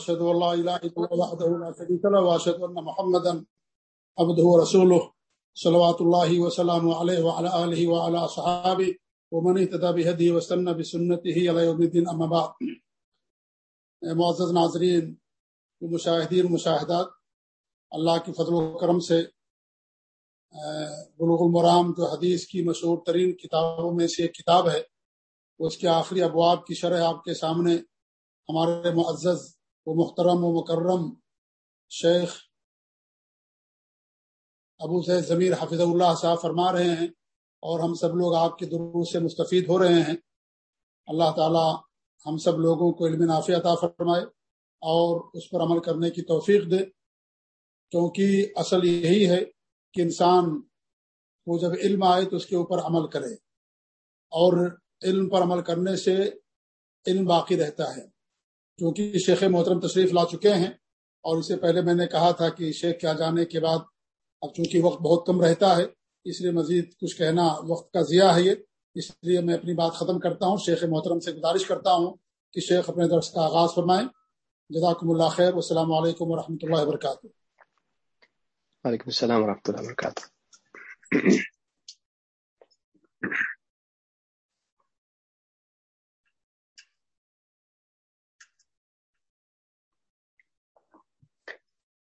واشهد ان لا اله الا الله وحده لا شريك له واشهد ان محمدا عبده ورسوله صلوات الله وسلامه عليه وعلى اله وعلى اصحابه ومن اهتدى بهديه واستنى بسنته الى يوم الدين. اما بعد معزز ناظرین مشاہدین، مشاہدات، اللہ کی فضل و کرم سے بلوغ المرام جو حدیث کی مشہور ترین کتابوں میں سے ایک کتاب ہے اس کے آخری ابواب کی شرح آپ کے سامنے ہمارے معزز و محترم و مکرم شیخ ابو سید ضمیر حفظ اللہ صاحب فرما رہے ہیں اور ہم سب لوگ آپ کے دروس سے مستفید ہو رہے ہیں۔ اللہ تعالی ہم سب لوگوں کو علم نافع عطا فرمائے اور اس پر عمل کرنے کی توفیق دے۔ کیونکہ اصل یہی ہے کہ انسان کو جب علم آئے تو اس کے اوپر عمل کرے اور علم پر عمل کرنے سے علم باقی رہتا ہے۔ کیونکہ شیخ محترم تشریف لا چکے ہیں اور اسے پہلے میں نے کہا تھا کہ شیخ کیا جانے کے بعد اب چونکہ وقت بہت کم رہتا ہے، اس لیے مزید کچھ کہنا وقت کا ضیاع ہے یہ۔ اس لیے میں اپنی بات ختم کرتا ہوں۔ شیخ محترم سے گزارش کرتا ہوں کہ شیخ اپنے درس کا آغاز فرمائیں۔ جزاکم اللہ خیر۔ السلام علیکم ورحمۃ اللہ وبرکاتہ۔ وعلیکم السلام ورحمۃ اللہ وبرکاتہ۔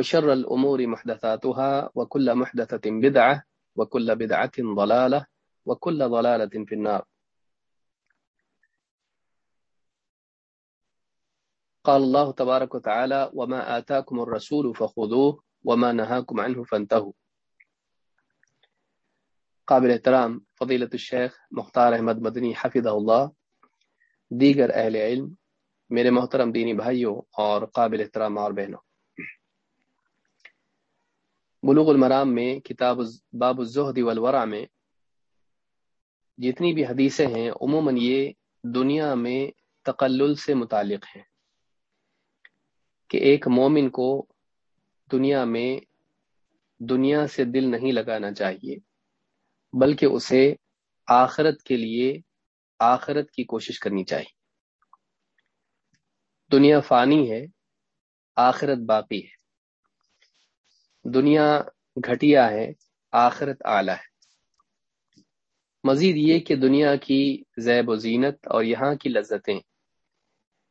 وشر الأمور محدثاتها وكل محدثة بدعة وكل بدعة ضلالة وكل ضلالة في النار. قال الله تبارك وتعالى وما آتاكم الرسول فخذوه وما نهاكم عنه فانتهوا. قابل احترام، فضیلت الشیخ مختار احمد مدنی حفظ اللہ، دیگر اہل علم، میرے محترم دینی بھائیوں اور قابل احترام اور بہنوں بلوغ المرام میں، کتاب باب الزہد والورع میں جتنی بھی حدیثیں ہیں، عموماً یہ دنیا میں تقلل سے متعلق ہیں کہ ایک مومن کو دنیا میں دنیا سے دل نہیں لگانا چاہیے، بلکہ اسے آخرت کے لیے آخرت کی کوشش کرنی چاہیے۔ دنیا فانی ہے، آخرت باقی ہے۔ دنیا گھٹیا ہے، آخرت اعلیٰ ہے۔ مزید یہ کہ دنیا کی زیب و زینت اور یہاں کی لذتیں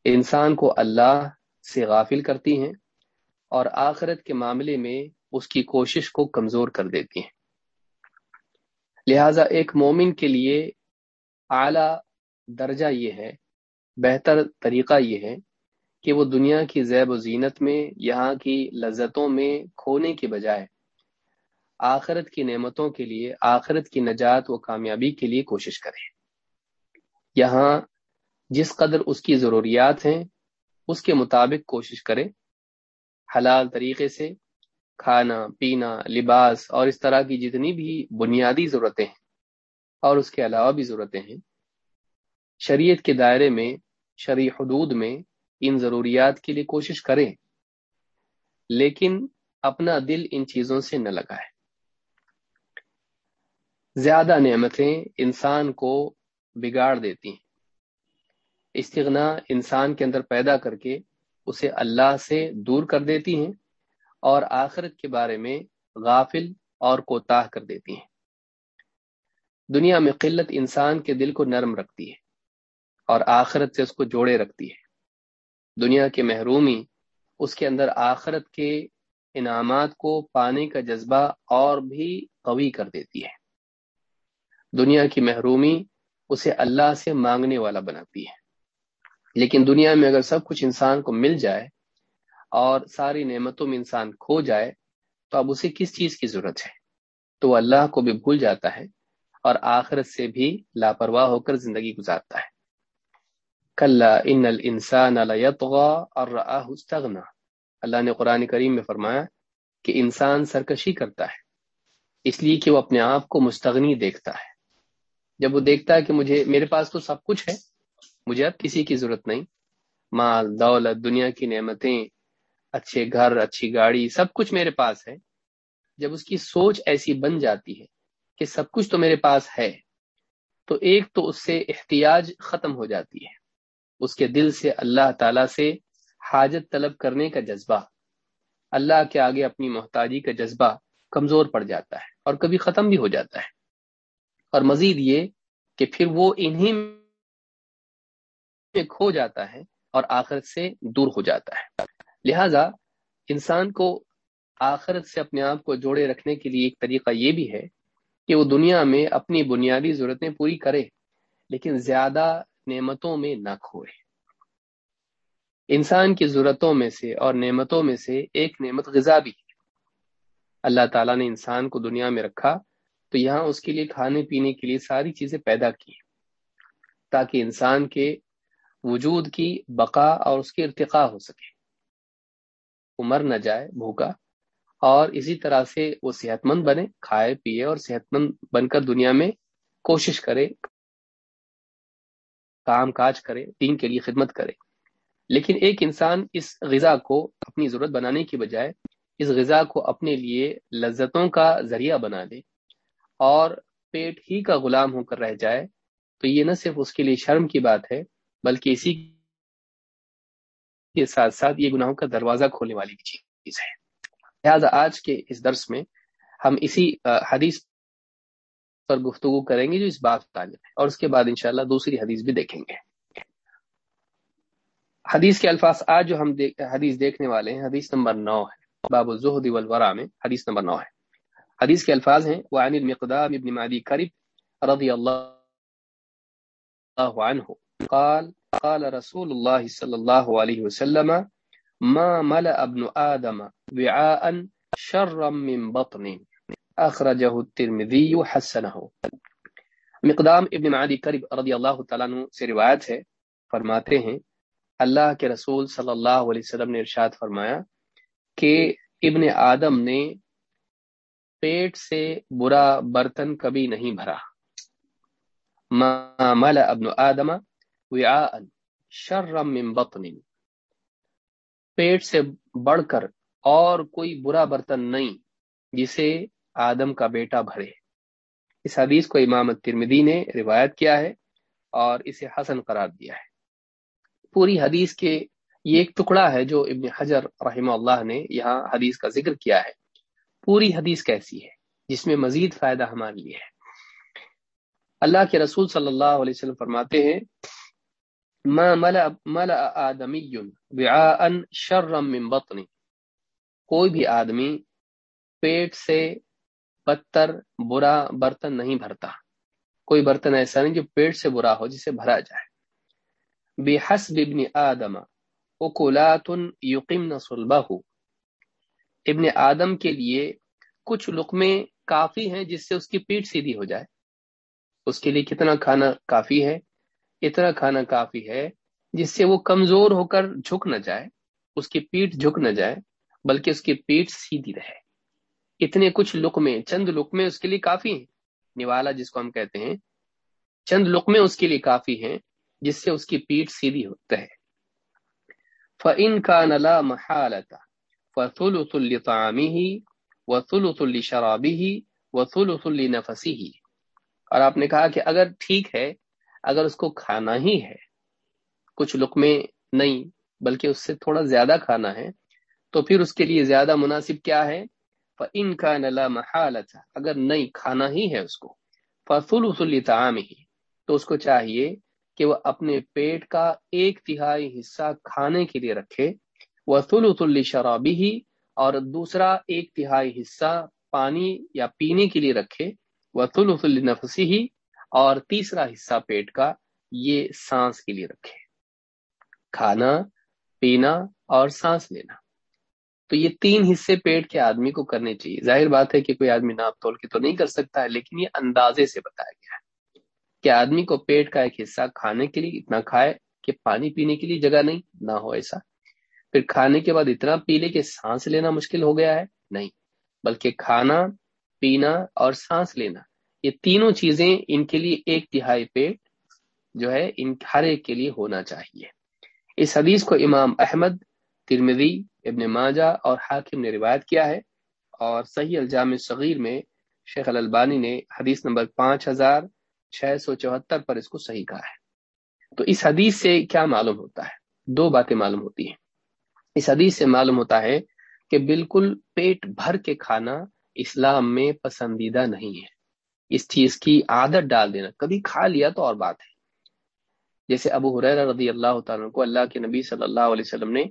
انسان کو اللہ سے غافل کرتی ہیں اور آخرت کے معاملے میں اس کی کوشش کو کمزور کر دیتی ہیں۔ لہذا ایک مومن کے لیے اعلی درجہ یہ ہے، بہتر طریقہ یہ ہے کہ وہ دنیا کی زیب و زینت میں، یہاں کی لذتوں میں کھونے کے بجائے آخرت کی نعمتوں کے لیے، آخرت کی نجات و کامیابی کے لیے کوشش کرے یہاں جس قدر اس کی ضروریات ہیں، اس کے مطابق کوشش کرے حلال طریقے سے کھانا، پینا، لباس اور اس طرح کی جتنی بھی بنیادی ضرورتیں ہیں، اور اس کے علاوہ بھی ضرورتیں ہیں۔ شریعت کے دائرے میں شرع حدود میں ان ضروریات کے لیے کوشش کریں، لیکن اپنا دل ان چیزوں سے نہ لگائے۔ زیادہ نعمتیں انسان کو بگاڑ دیتی ہیں۔ استغنا انسان کے اندر پیدا کر کے اسے اللہ سے دور کر دیتی ہیں اور آخرت کے بارے میں غافل اور کوتاہ کر دیتی ہیں۔ دنیا میں قلت انسان کے دل کو نرم رکھتی ہے اور آخرت سے اس کو جوڑے رکھتی ہے۔ دنیا کے محرومی اس کے اندر آخرت کے انعامات کو پانے کا جذبہ اور بھی قوی کر دیتی ہے۔ دنیا کی محرومی اسے اللہ سے مانگنے والا بناتی ہے۔ لیکن دنیا میں اگر سب کچھ انسان کو مل جائے اور ساری نعمتوں میں انسان کھو جائے، تو اب اسے کس چیز کی ضرورت ہے؟ تو وہ اللہ کو بھی بھول جاتا ہے اور آخرت سے بھی لاپرواہ ہو کر زندگی گزارتا ہے۔ کل ان الانسان اور اللہ نے قرآن کریم میں فرمایا کہ انسان سرکشی کرتا ہے، اس لیے کہ وہ اپنے آپ کو مستغنی دیکھتا ہے۔ جب وہ دیکھتا ہے کہ مجھے، میرے پاس تو سب کچھ ہے، مجھے اب کسی کی ضرورت نہیں۔ مال، دولت، دنیا کی نعمتیں، اچھے گھر، اچھی گاڑی، سب کچھ میرے پاس ہے۔ جب اس کی سوچ ایسی بن جاتی ہے کہ سب کچھ تو میرے پاس ہے، تو ایک تو اس سے احتیاج ختم ہو جاتی ہے۔ اس کے دل سے اللہ تعالی سے حاجت طلب کرنے کا جذبہ۔ اللہ کے آگے اپنی محتاجی کا جذبہ کمزور پڑ جاتا ہے اور کبھی ختم بھی ہو جاتا ہے۔ اور مزید یہ کہ پھر وہ انہی میں کھو جاتا ہے اور آخرت سے دور ہو جاتا ہے۔ لہذا انسان کو آخرت سے اپنے آپ کو جوڑے رکھنے کے لیے ایک طریقہ یہ بھی ہے کہ وہ دنیا میں اپنی بنیادی ضرورتیں پوری کرے، لیکن زیادہ نعمتوں میں نہ کھوئے۔ انسان کی ضرورتوں میں سے اور نعمتوں میں سے ایک نعمت غذا بھی ہے۔ اللہ تعالیٰ نے انسان کو دنیا میں رکھا تو یہاں اس کے لیے کھانے پینے کے لیے ساری چیزیں پیدا کی تاکہ انسان کے وجود کی بقا اور اس کی ارتقا ہو سکے۔ وہ مر نہ جائے بھوکا اور اسی طرح سے وہ صحت مند بنے، کھائے پیے اور صحت مند بن کر دنیا میں کوشش کرے۔ کام کاج کرے، دین کے لیے خدمت کرے۔ لیکن ایک انسان اس غذا کو اپنی ضرورت بنانے کی بجائے اس غذا کو اپنے لیے لذتوں کا ذریعہ بنا دے اور پیٹ ہی کا غلام ہو کر رہ جائے، تو یہ نہ صرف اس کے لیے شرم کی بات ہے، بلکہ اسی کے ساتھ ساتھ یہ گناہوں کا دروازہ کھولنے والی چیز ہے۔ لہٰذا آج کے اس درس میں ہم اسی حدیث پر گفتگو کریں گے جو اس بات تعلق ہے، اور اس کے بعد انشاءاللہ دوسری حدیث بھی دیکھیں گے۔ حدیث کے الفاظ آج جو ہم دیکھ حدیث دیکھنے والے ہیں، حدیث نمبر نو ہے۔ باب الزہد والورا میں حدیث نمبر نو ہے۔ حدیث کے الفاظ ہیں، وعن المقدام ابن معدی کرب رضی اللہ عنہ۔ قال قال رسول الله صلى الله عليه وسلم، ما ملأ ابن آدم وعاء شرا من بطن. اخرجه الترمذي حسنه. مقدام ابن معدی کرب رضی اللہ تعالیٰ عنہ سے روایت ہے، فرماتے ہیں، اللہ کے رسول صلی اللہ علیہ وسلم نے ارشاد فرمایا کہ ابن آدم نے پیٹ سے برا برتن کبھی نہیں بھرا۔ ما مل ابن آدم وعاء شرم من بطن۔ پیٹ سے بڑھ کر اور کوئی برا برتن نہیں، جسے آدم کا بیٹا بھرے۔ اس حدیث کو امام ترمدی نے روایت کیا ہے اور اسے حسن قرار دیا ہے۔ پوری حدیث کے یہ ایک ٹکڑا ہے جو ابن حجر رحمہ اللہ نے یہاں حدیث کا ذکر کیا ہے۔ پوری حدیث کیسی ہے؟ جس میں مزید فائدہ ہمارے لیے ہے۔ اللہ کے رسول صلی اللہ علیہ وسلم فرماتے ہیں، ما ملا آدمی من بطن کوئی بھی آدمی پیٹ سے پتر برا برتن نہیں بھرتا۔ کوئی برتن ایسا نہیں جو پیٹ سے برا ہو جسے بھرا جائے۔ بے ابن آدم یقیم ابن آدم کے لیے کچھ لقمے کافی ہیں جس سے اس کی پیٹ سیدھی ہو جائے۔ اس کے لیے کتنا کھانا کافی ہے؟ اتنا کھانا کافی ہے جس سے وہ کمزور ہو کر جھک نہ جائے، اس کی پیٹ جھک نہ جائے، بلکہ اس کی پیٹ سیدھی رہے۔ اتنے کچھ لقمے چند لقمے اس کے لیے کافی ہیں۔ نوالا جس کو ہم کہتے ہیں، چند لقمے اس کے لیے کافی ہیں، جس سے اس کی پیٹ سیدھی ہوتا ہے۔ فَإِن كَانَ لَا مَحَالَةَ، فَثُلُثُ لِطَعَامِهِ، وَثُلُثُ لِشَرَابِهِ، وَثُلُثُ لِنَفَسِهِ۔ اور آپ نے کہا کہ اگر ٹھیک ہے، اگر اس کو کھانا ہی ہے، کچھ لقمے نہیں، بلکہ اس سے تھوڑا زیادہ کھانا ہے، تو پھر اس کے لیے زیادہ مناسب کیا ہے؟ فَإِن كَانَ لَا مَحَالَةَ، اگر نہیں کھانا ہی ہے اس کو، فَثُلُثُ لِطَعَامِهِ، تو اس کو چاہیے کہ وہ اپنے پیٹ کا ایک تہائی حصہ کھانے کے لیے رکھے وہ تل شرابی ہی اور دوسرا ایک تہائی حصہ پانی یا پینے کے لیے رکھے وہ تل نفسی ہی اور تیسرا حصہ پیٹ کا یہ سانس کے لیے رکھے۔ کھانا، پینا اور سانس لینا۔ تو یہ تین حصے پیٹ کے آدمی کو کرنے چاہیے۔ ظاہر بات ہے کہ کوئی آدمی ناپ تول کے تو نہیں کر سکتا ہے، لیکن یہ اندازے سے بتایا گیا ہے کہ آدمی کو پیٹ کا ایک حصہ کھانے کے لیے اتنا کھائے کہ پانی پینے کے لیے جگہ نہیں، نہ ہو ایسا۔ پھر کھانے کے بعد اتنا پی لے کہ سانس لینا مشکل ہو گیا ہے؟ نہیں، بلکہ کھانا، پینا اور سانس لینا، یہ تینوں چیزیں ان کے لیے ایک تہائی پیٹ جو ہے، ان ہر ایک کے لیے ہونا چاہیے۔ اس حدیث کو امام احمد ترمدی ابن ماجہ اور حاکم نے روایت کیا ہے اور صحیح الجام صغیر میں شیخ الالبانی نے حدیث نمبر پانچ ہزار چھ سو چوہتر پر اس کو صحیح کہا ہے۔ تو اس حدیث سے کیا معلوم ہوتا ہے؟ دو باتیں معلوم ہوتی ہیں۔ اس حدیث سے معلوم ہوتا ہے کہ بالکل پیٹ بھر کے کھانا اسلام میں پسندیدہ نہیں ہے۔ اس چیز کی عادت ڈال دینا۔ کبھی کھا لیا تو اور بات ہے۔ جیسے ابو حریر رضی اللہ تعالیٰ کو اللہ کے نبی صلی اللہ علیہ وسلم نے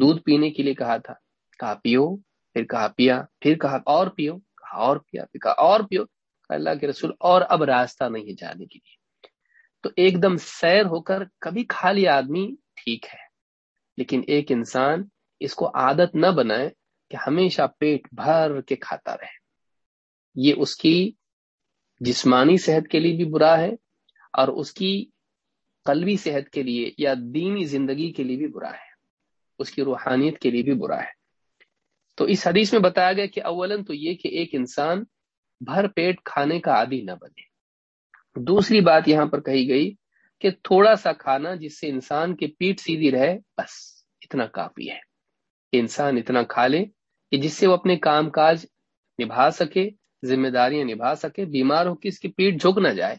دودھ پینے کے لیے کہا تھا، کہا پیو، پھر کہا پیا، پھر کہا اور پیو، کہا اور پیا، پھر کہا اور پیو۔ کہا اللہ کے رسول اور اب راستہ نہیں ہے جانے کے لیے۔ تو ایک دم سیر ہو کر کبھی کھا لیا آدمی ٹھیک ہے۔ لیکن ایک انسان اس کو عادت نہ بنائے کہ ہمیشہ پیٹ بھر کے کھاتا رہے۔ یہ اس کی جسمانی صحت کے لیے بھی برا ہے اور اس کی قلبی صحت کے لیے یا دینی زندگی کے لیے بھی برا ہے۔ اس کی روحانیت کے لیے بھی برا ہے۔ تو اس حدیث میں بتایا گیا کہ اولن تو یہ کہ ایک انسان بھر پیٹ کھانے کا عادی نہ بنے۔ دوسری بات یہاں پر کہی گئی کہ تھوڑا سا کھانا جس سے انسان کی پیٹ سیدھی رہے، بس اتنا کافی ہے۔ کہ انسان اتنا کھا لے کہ جس سے وہ اپنے کام کاج نبھا سکے، ذمہ داریاں نبھا سکے، بیمار ہو کہ اس کی پیٹ جھک نہ جائے،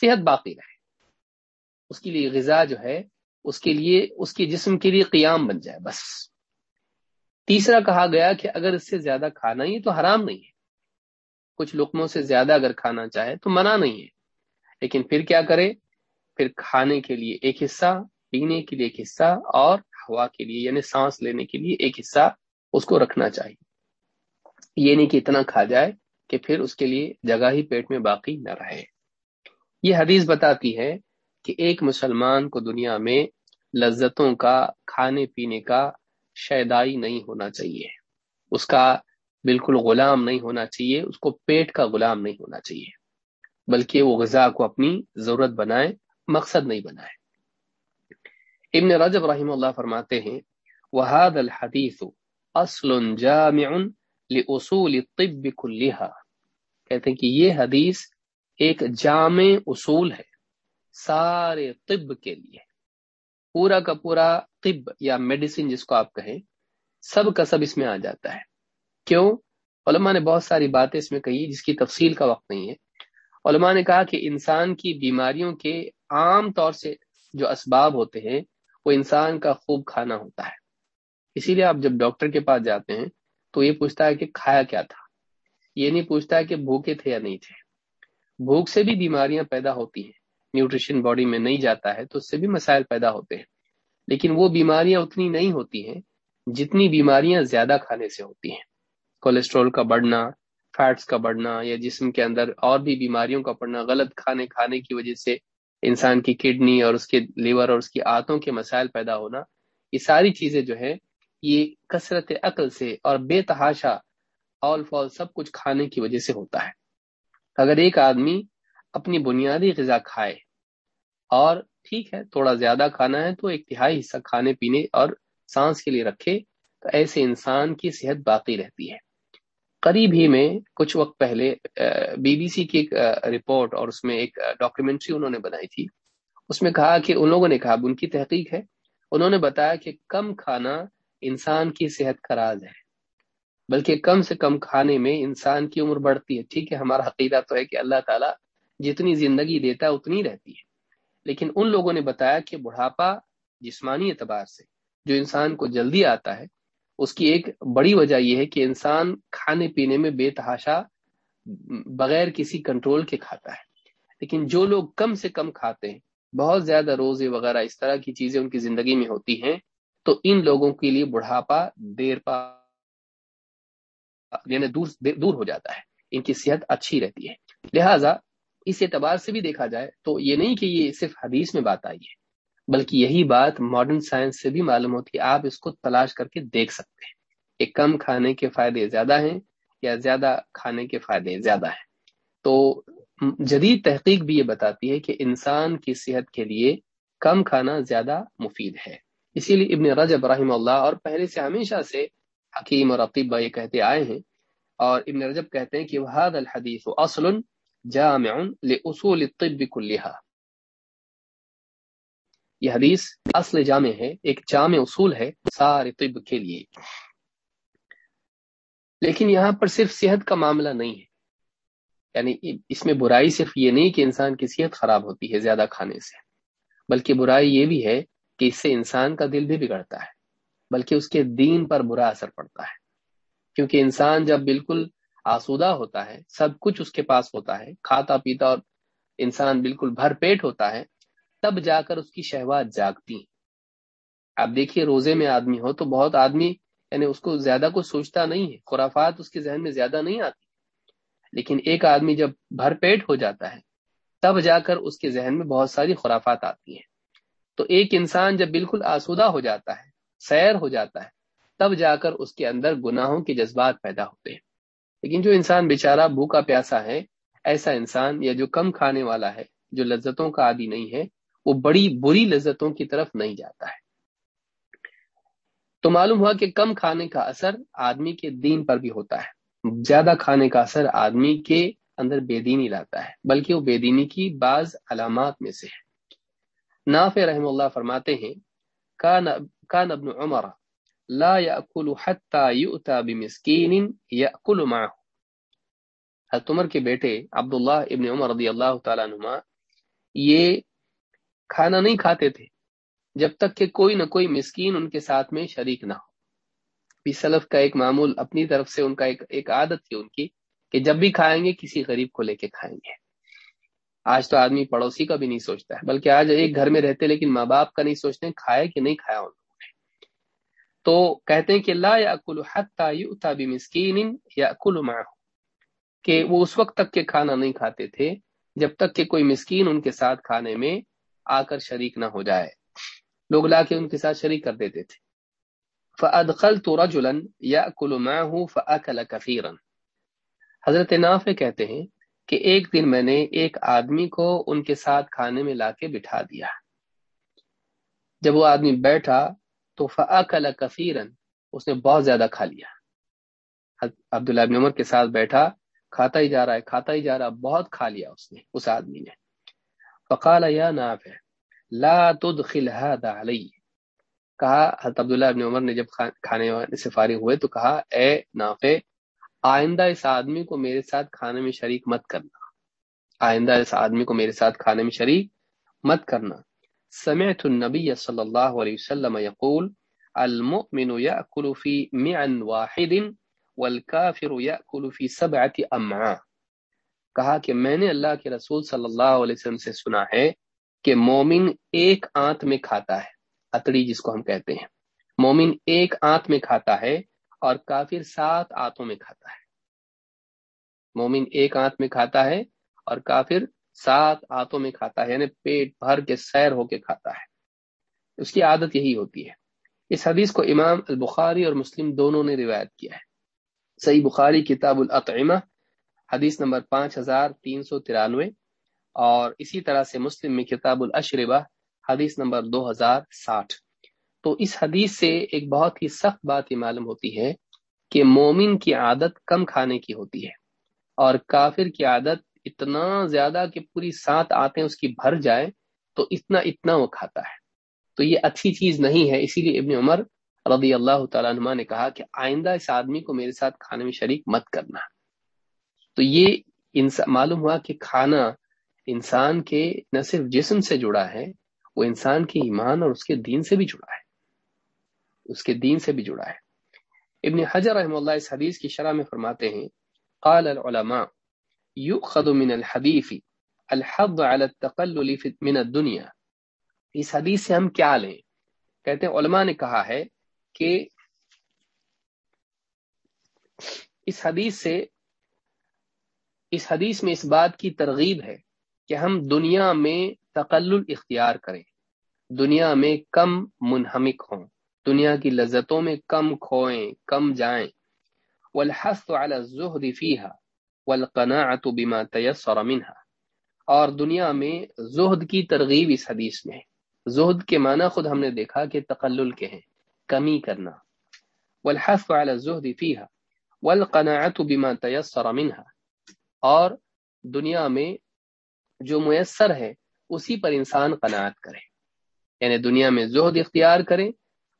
صحت باقی رہے۔ اس کے لیے غذا جو ہے اس کے لیے، اس کے جسم کے لیے قیام بن جائے، بس۔ تیسرا کہا گیا کہ اگر اس سے زیادہ کھانا ہی تو حرام نہیں ہے۔ کچھ لقموں سے زیادہ اگر کھانا چاہے تو منع نہیں ہے۔ لیکن پھر کیا کرے؟ پھر کھانے کے لیے ایک حصہ، پینے کے لیے ایک حصہ اور ہوا کے لیے یعنی سانس لینے کے لیے ایک حصہ اس کو رکھنا چاہیے۔ یہ نہیں کہ اتنا کھا جائے کہ پھر اس کے لیے جگہ ہی پیٹ میں باقی نہ رہے۔ یہ حدیث بتاتی ہے کہ ایک مسلمان کو دنیا میں لذتوں کا، کھانے پینے کا شیدائی نہیں ہونا چاہیے۔ اس کا بالکل غلام نہیں ہونا چاہیے، اس کو پیٹ کا غلام نہیں ہونا چاہیے۔ بلکہ وہ غذا کو اپنی ضرورت بنائے، مقصد نہیں بنائے۔ ابن رجب رحم اللہ فرماتے ہیں وحاد الحدیث اصل جامع لاصول الطب كلها۔ کہتے ہیں کہ یہ حدیث ایک جامع اصول ہے۔ سارے طب کے لیے۔ پورا کا پورا طب یا میڈیسن جس کو آپ کہیں، سب کا سب اس میں آ جاتا ہے۔ کیوں؟ علماء نے بہت ساری باتیں اس میں کہی جس کی تفصیل کا وقت نہیں ہے۔ علماء نے کہا کہ انسان کی بیماریوں کے عام طور سے جو اسباب ہوتے ہیں، وہ انسان کا خوب کھانا ہوتا ہے۔ اسی لیے آپ جب ڈاکٹر کے پاس جاتے ہیں، تو یہ پوچھتا ہے کہ کھایا کیا تھا؟ یہ نہیں پوچھتا ہے کہ بھوکے تھے یا نہیں تھے۔ بھوک سے بھی بیماریاں پیدا ہوتی ہیں۔ نیوٹریشن باڈی میں نہیں جاتا ہے، تو اس سے بھی مسائل پیدا ہوتے ہیں۔ لیکن وہ بیماریاں اتنی نہیں ہوتی ہیں جتنی بیماریاں زیادہ کھانے سے ہوتی ہیں۔ کولیسٹرول کا بڑھنا فیٹس کا بڑھنا یا جسم کے اندر اور بھی بیماریوں کا پڑنا غلط کھانے کھانے کی وجہ سے انسان کی کڈنی اور اس کے لیور اور اس کی آتوں کے مسائل پیدا ہونا، یہ ساری چیزیں جو ہے یہ کثرت عقل سے اور بے تحاشا آل فال سب کچھ کھانے کی وجہ سے ہوتا ہے۔ اگر ایک آدمی اپنی بنیادی غذا کھائے۔ اور ٹھیک ہے، تھوڑا زیادہ کھانا ہے تو ایک تہائی حصہ کھانے پینے اور سانس کے لیے رکھے تو ایسے انسان کی صحت باقی رہتی ہے۔ قریب ہی میں کچھ وقت پہلے بی بی سی کی ایک رپورٹ اور اس میں ایک ڈاکیومنٹری انہوں نے بنائی تھی۔ اس میں کہا کہ ان لوگوں نے کہا ان کی تحقیق ہے، انہوں نے بتایا کہ کم کھانا انسان کی صحت کا راز ہے۔ بلکہ کم سے کم کھانے میں انسان کی عمر بڑھتی ہے۔ ٹھیک ہے، ہمارا عقیدہ تو ہے کہ اللہ تعالیٰ جتنی زندگی دیتا ہے اتنی رہتی ہے۔ لیکن ان لوگوں نے بتایا کہ بڑھاپا جسمانی اعتبار سے جو انسان کو جلدی آتا ہے، اس کی ایک بڑی وجہ یہ ہے کہ انسان کھانے پینے میں بے تحاشا بغیر کسی کنٹرول کے کھاتا ہے۔ لیکن جو لوگ کم سے کم کھاتے ہیں، بہت زیادہ روزے وغیرہ اس طرح کی چیزیں ان کی زندگی میں ہوتی ہیں، تو ان لوگوں کے لیے بڑھاپا دیر پا یعنی دور دور ہو جاتا ہے۔ ان کی صحت اچھی رہتی ہے۔ لہذا اس اعتبار سے بھی دیکھا جائے تو یہ نہیں کہ یہ صرف حدیث میں بات آئی ہے، بلکہ یہی بات ماڈرن سائنس سے بھی معلوم ہوتی ہے، آپ اس کو تلاش کر کے دیکھ سکتے ہیں۔ کہ کم کھانے کے فائدے زیادہ ہیں یا زیادہ کھانے کے فائدے زیادہ ہیں۔ تو جدید تحقیق بھی یہ بتاتی ہے کہ انسان کی صحت کے لیے کم کھانا زیادہ مفید ہے۔ اسی لیے ابن رجب رحم اللہ اور پہلے سے ہمیشہ سے حکیم اور عقیبہ یہ کہتے آئے ہیں اور ابن رجب کہتے ہیں کہ وہاد الحدیث اصل جامع لاصول الطب كلها. یہ حدیث اصل جامع ہے، ایک جامع اصول ہے سارے طب کے لیے. لیکن یہاں پر صرف صحت کا معاملہ نہیں ہے. یعنی اس میں برائی صرف یہ نہیں کہ انسان کی صحت خراب ہوتی ہے زیادہ کھانے سے، بلکہ برائی یہ بھی ہے کہ اس سے انسان کا دل بھی بگڑتا ہے، بلکہ اس کے دین پر برا اثر پڑتا ہے. کیونکہ انسان جب بالکل آسودہ ہوتا ہے، سب کچھ اس کے پاس ہوتا ہے، کھاتا پیتا اور انسان بالکل بھر پیٹ ہوتا ہے، تب جا کر اس کی شہوات جاگتی ہیں۔ اب دیکھیے روزے میں آدمی ہو تو بہت آدمی یعنی اس کو زیادہ کچھ سوچتا نہیں ہے، خرافات اس کے ذہن میں زیادہ نہیں آتی۔ لیکن ایک آدمی جب بھر پیٹ ہو جاتا ہے، تب جا کر اس کے ذہن میں بہت ساری خرافات آتی ہیں۔ تو ایک انسان جب بالکل آسودہ ہو جاتا ہے، سیر ہو جاتا ہے، تب جا کر اس کے اندر گناہوں کے جذبات پیدا ہوتے ہیں۔ لیکن جو انسان بیچارہ بھوکا پیاسا ہے، ایسا انسان یا جو کم کھانے والا ہے، جو لذتوں کا عادی نہیں ہے، وہ بڑی بری لذتوں کی طرف نہیں جاتا ہے۔ تو معلوم ہوا کہ کم کھانے کا اثر آدمی کے دین پر بھی ہوتا ہے۔ زیادہ کھانے کا اثر آدمی کے اندر بے دینی لاتا ہے، بلکہ وہ بے دینی کی بعض علامات میں سے ہے۔ ناف رحم اللہ فرماتے ہیں کان ابن عمر لا يأكل حتى يؤتى بمسكين يأكل معه. حضرت عمر کے بیٹے عبداللہ ابن عمر رضی اللہ تعالیٰ نما یہ کھانا نہیں کھاتے تھے جب تک کہ کوئی نہ کوئی مسکین ان کے ساتھ میں شریک نہ ہو۔ بھی سلف کا ایک معمول اپنی طرف سے ان کا ایک ایک عادت تھی ان کی کہ جب بھی کھائیں گے کسی غریب کو لے کے کھائیں گے۔ آج تو آدمی پڑوسی کا بھی نہیں سوچتا ہے، بلکہ آج ایک گھر میں رہتے لیکن ماں باپ کا نہیں سوچتے، کھائے کہ نہیں کھایا ان تو کہتے ہیں کہ لا یا کل حتہ بمسکین یا کل کہ وہ اس وقت تک کے کھانا نہیں کھاتے تھے جب تک کہ کوئی مسکین ان کے ساتھ کھانے میں آ کر شریک نہ ہو جائے۔ لوگ لا کے ان کے ساتھ شریک کر دیتے تھے۔ فعدخل تو رجولن یا کل ہوں فعقل حضرت ناف کہتے ہیں کہ ایک دن میں نے ایک آدمی کو ان کے ساتھ کھانے میں لا کے بٹھا دیا۔ جب وہ آدمی بیٹھا تو فعقل کثیرن اس نے بہت زیادہ کھا لیا۔ عبداللہ ابن عمر کے ساتھ بیٹھا، کھاتا ہی جا رہا ہے، کھاتا ہی جا رہا، بہت کھا لیا اس نے، اس آدمی نے۔ فقال یا نافع، لا تدخل هذا علی کہا، حضرت عبداللہ ابن عمر نے جب کھانے سے فارغ ہوئے تو کہا، اے نافع، آئندہ اس آدمی کو میرے ساتھ کھانے میں شریک مت کرنا۔ آئندہ اس آدمی کو میرے ساتھ کھانے میں شریک مت کرنا۔ سمعت النبی صلی اللہ علیہ وسلم يقول، المؤمن يأكل في معا واحد والكافر يأكل في سبعة امعاء کہا کہ میں نے اللہ کے رسول صلی اللہ علیہ وسلم سے سنا ہے کہ مومن ایک آنت میں کھاتا ہے اتڑی جس کو ہم کہتے ہیں۔ مومن ایک آنت میں کھاتا ہے اور کافر سات آتوں میں کھاتا ہے۔ مومن ایک آنت میں کھاتا ہے اور کافر سات آتوں میں کھاتا ہے یعنی پیٹ بھر کے سیر ہو کے کھاتا ہے۔ اس کی عادت یہی ہوتی ہے۔ اس حدیث کو امام البخاری اور مسلم دونوں نے روایت کیا ہے۔ صحیح بخاری، کتاب الاطعمہ، حدیث نمبر پانچ ہزار تین سو ترانوے۔ اور اسی طرح سے مسلم میں کتاب الاشربہ، حدیث نمبر دو ہزار ساٹھ۔ تو اس حدیث سے ایک بہت ہی سخت بات یہ معلوم ہوتی ہے کہ مومن کی عادت کم کھانے کی ہوتی ہے اور کافر کی عادت اتنا زیادہ کہ پوری سات آتے اس کی بھر جائے تو اتنا اتنا وہ کھاتا ہے۔ تو یہ اچھی چیز نہیں ہے۔ اسی لیے ابن عمر رضی اللہ تعالیٰ عنہ نے کہا کہ آئندہ اس آدمی کو میرے ساتھ کھانے میں شریک مت کرنا۔ تو یہ معلوم ہوا کہ کھانا انسان کے نہ صرف جسم سے جڑا ہے، وہ انسان کے ایمان اور اس کے دین سے بھی جڑا ہے۔ اس کے دین سے بھی جڑا ہے۔ ابن حجر رحم اللہ اس حدیث کی شرح میں فرماتے ہیں، قال العلماء يؤخذ من الحديث الحض على التقلل من الدنيا. اس حدیث سے ہم کیا لیں؟ کہتے ہیں، علماء نے کہا ہے کہ اس حدیث سے اس حدیث میں اس بات کی ترغیب ہے کہ ہم دنیا میں تقلل اختیار کریں۔ دنیا میں کم منہمک ہوں۔ دنیا کی لذتوں میں کم کھوئیں، کم جائیں۔ والحث على الزہد فيها والقناعت بما تیسر منها۔ اور دنیا میں زہد کی ترغیب اس حدیث میں زہد کے معنی خود ہم نے دیکھا کہ تقلل کے ہیں، کمی کرنا۔ والحث على الزہد فیہا والقناعت بما تیسر منها۔ اور دنیا میں جو میسر ہے، اسی پر انسان قناعت کرے۔ یعنی دنیا میں زہد اختیار کرے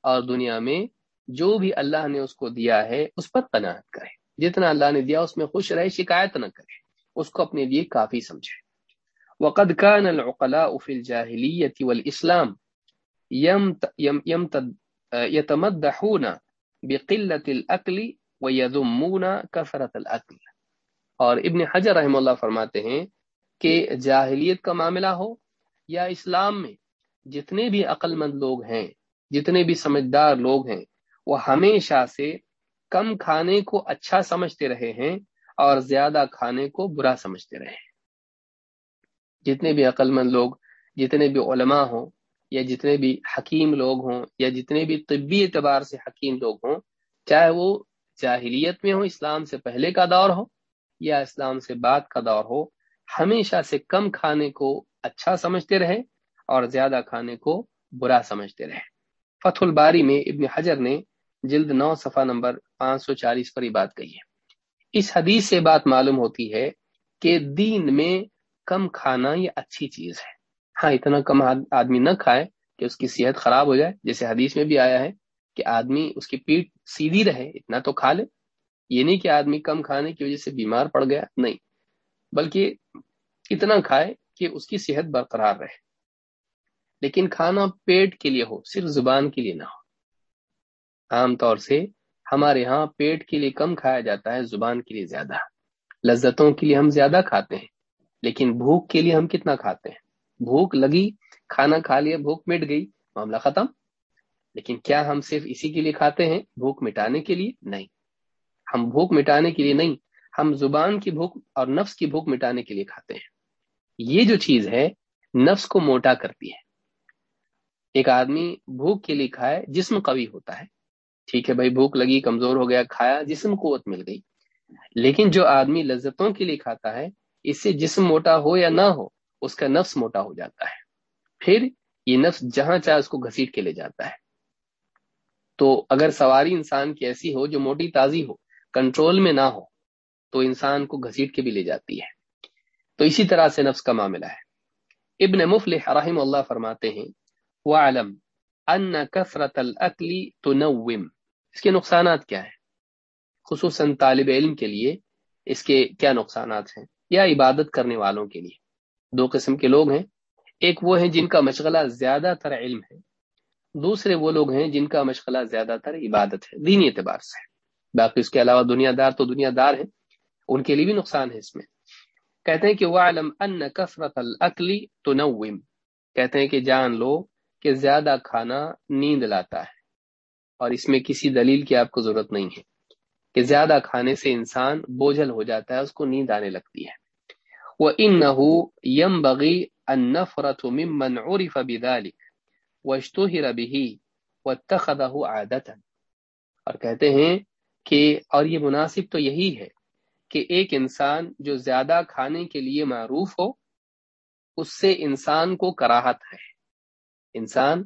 اور دنیا میں جو بھی اللہ نے اس کو دیا ہے، اس پر قناعت کرے۔ جتنا اللہ نے دیا اس میں خوش رہے، شکایت نہ کرے۔ اس کو اپنے لیے کافی سمجھے۔ وقد كان العقلاء في الجاهلية والإسلام يتمدحون بقلة الأكل ويذمون كثرة الأكل اور ابن حجر رحم اللہ فرماتے ہیں کہ جاہلیت کا معاملہ ہو یا اسلام میں جتنے بھی عقل مند لوگ ہیں، جتنے بھی سمجھدار لوگ ہیں، وہ ہمیشہ سے کم کھانے کو اچھا سمجھتے رہے ہیں اور زیادہ کھانے کو برا سمجھتے رہے ہیں۔ جتنے بھی عقل مند لوگ، جتنے بھی علماء ہوں، یا جتنے بھی حکیم لوگ ہوں، یا جتنے بھی طبی اعتبار سے حکیم لوگ ہوں، چاہے وہ جاہلیت میں ہو اسلام سے پہلے کا دور ہو، یا اسلام سے بعد کا دور ہو، ہمیشہ سے کم کھانے کو اچھا سمجھتے رہے اور زیادہ کھانے کو برا سمجھتے رہے۔ فتح الباری میں ابن حجر نے جلد نو صفحہ نمبر پانچ سو چالیس پر یہ بات کہی ہے۔ اس حدیث سے بات معلوم ہوتی ہے کہ دین میں کم کھانا یہ اچھی چیز ہے۔ ہاں اتنا کم آدمی نہ کھائے کہ اس کی صحت خراب ہو جائے۔ جیسے حدیث میں بھی آیا ہے کہ آدمی اس کی پیٹ سیدھی رہے، اتنا تو کھا لے۔ یہ نہیں کہ آدمی کم کھانے کی وجہ سے بیمار پڑ گیا، نہیں۔ بلکہ اتنا کھائے کہ اس کی صحت برقرار رہے۔ لیکن کھانا پیٹ کے لیے ہو، صرف زبان کے لیے نہ ہو۔ عام طور سے ہمارے ہاں پیٹ کے لیے کم کھایا جاتا ہے، زبان کے لیے زیادہ۔ لذتوں کے لیے ہم زیادہ کھاتے ہیں، لیکن بھوک کے لیے ہم کتنا کھاتے ہیں؟ بھوک لگی، کھانا کھا لیا، بھوک مٹ گئی، معاملہ ختم۔ لیکن کیا ہم صرف اسی کے لیے کھاتے ہیں؟ بھوک مٹانے کے لیے نہیں۔ ہم بھوک مٹانے کے لیے نہیں، ہم زبان کی بھوک اور نفس کی بھوک مٹانے کے لیے کھاتے ہیں۔ یہ جو چیز ہے، نفس کو موٹا کرتی ہے۔ ایک آدمی بھوک کے لیے کھائے، جسم قوی ہوتا ہے۔ ٹھیک ہے بھائی، بھوک لگی، کمزور ہو گیا، کھایا، جسم قوت مل گئی۔ لیکن جو آدمی لذتوں کے لیے کھاتا ہے، اس سے جسم موٹا ہو یا نہ ہو، اس کا نفس موٹا ہو جاتا ہے۔ پھر یہ نفس جہاں چاہے اس کو گھسیٹ کے لے جاتا ہے۔ تو اگر سواری انسان کی ایسی ہو جو موٹی، تازی ہو، کنٹرول میں نہ ہو، تو انسان کو گھسیٹ کے بھی لے جاتی ہے۔ تو اسی طرح سے نفس کا معاملہ ہے۔ ابن مفل رحم اللہ فرماتے ہیں وَعَلَمْ أَنَّ كَثْرَةَ الْأَكْلِ تُنَوِّمْ. اس کے نقصانات کیا ہیں؟ خصوصاً طالب علم کے لیے اس کے کیا نقصانات ہیں؟ یا عبادت کرنے والوں کے لیے. دو قسم کے لوگ ہیں. ایک وہ ہیں جن کا مشغلہ زیادہ تر علم ہے. دوسرے وہ لوگ ہیں جن کا مشغلہ زیادہ تر عبادت ہے، دینی اعتبار سے. باقی اس کے علاوہ دنیا دار تو دنیا دار ہیں. ان کے لیے بھی نقصان ہے اس میں. کہتے ہیں کہ وعلم ان کثرت العقلی تو کہتے ہیں کہ جان لو کہ زیادہ کھانا نیند لاتا ہے۔ اور اس میں کسی دلیل کی آپ کو ضرورت نہیں ہے کہ زیادہ کھانے سے انسان بوجھل ہو جاتا ہے، اس کو نیند آنے لگتی ہے۔ وہ ان نہ یم بغی ان نفرت ممن عرف بذلك واشتهر به واتخذه عادتا اور کہتے ہیں کہ، اور یہ مناسب تو یہی ہے کہ ایک انسان جو زیادہ کھانے کے لیے معروف ہو، اس سے انسان کو کراہت ہے۔ انسان،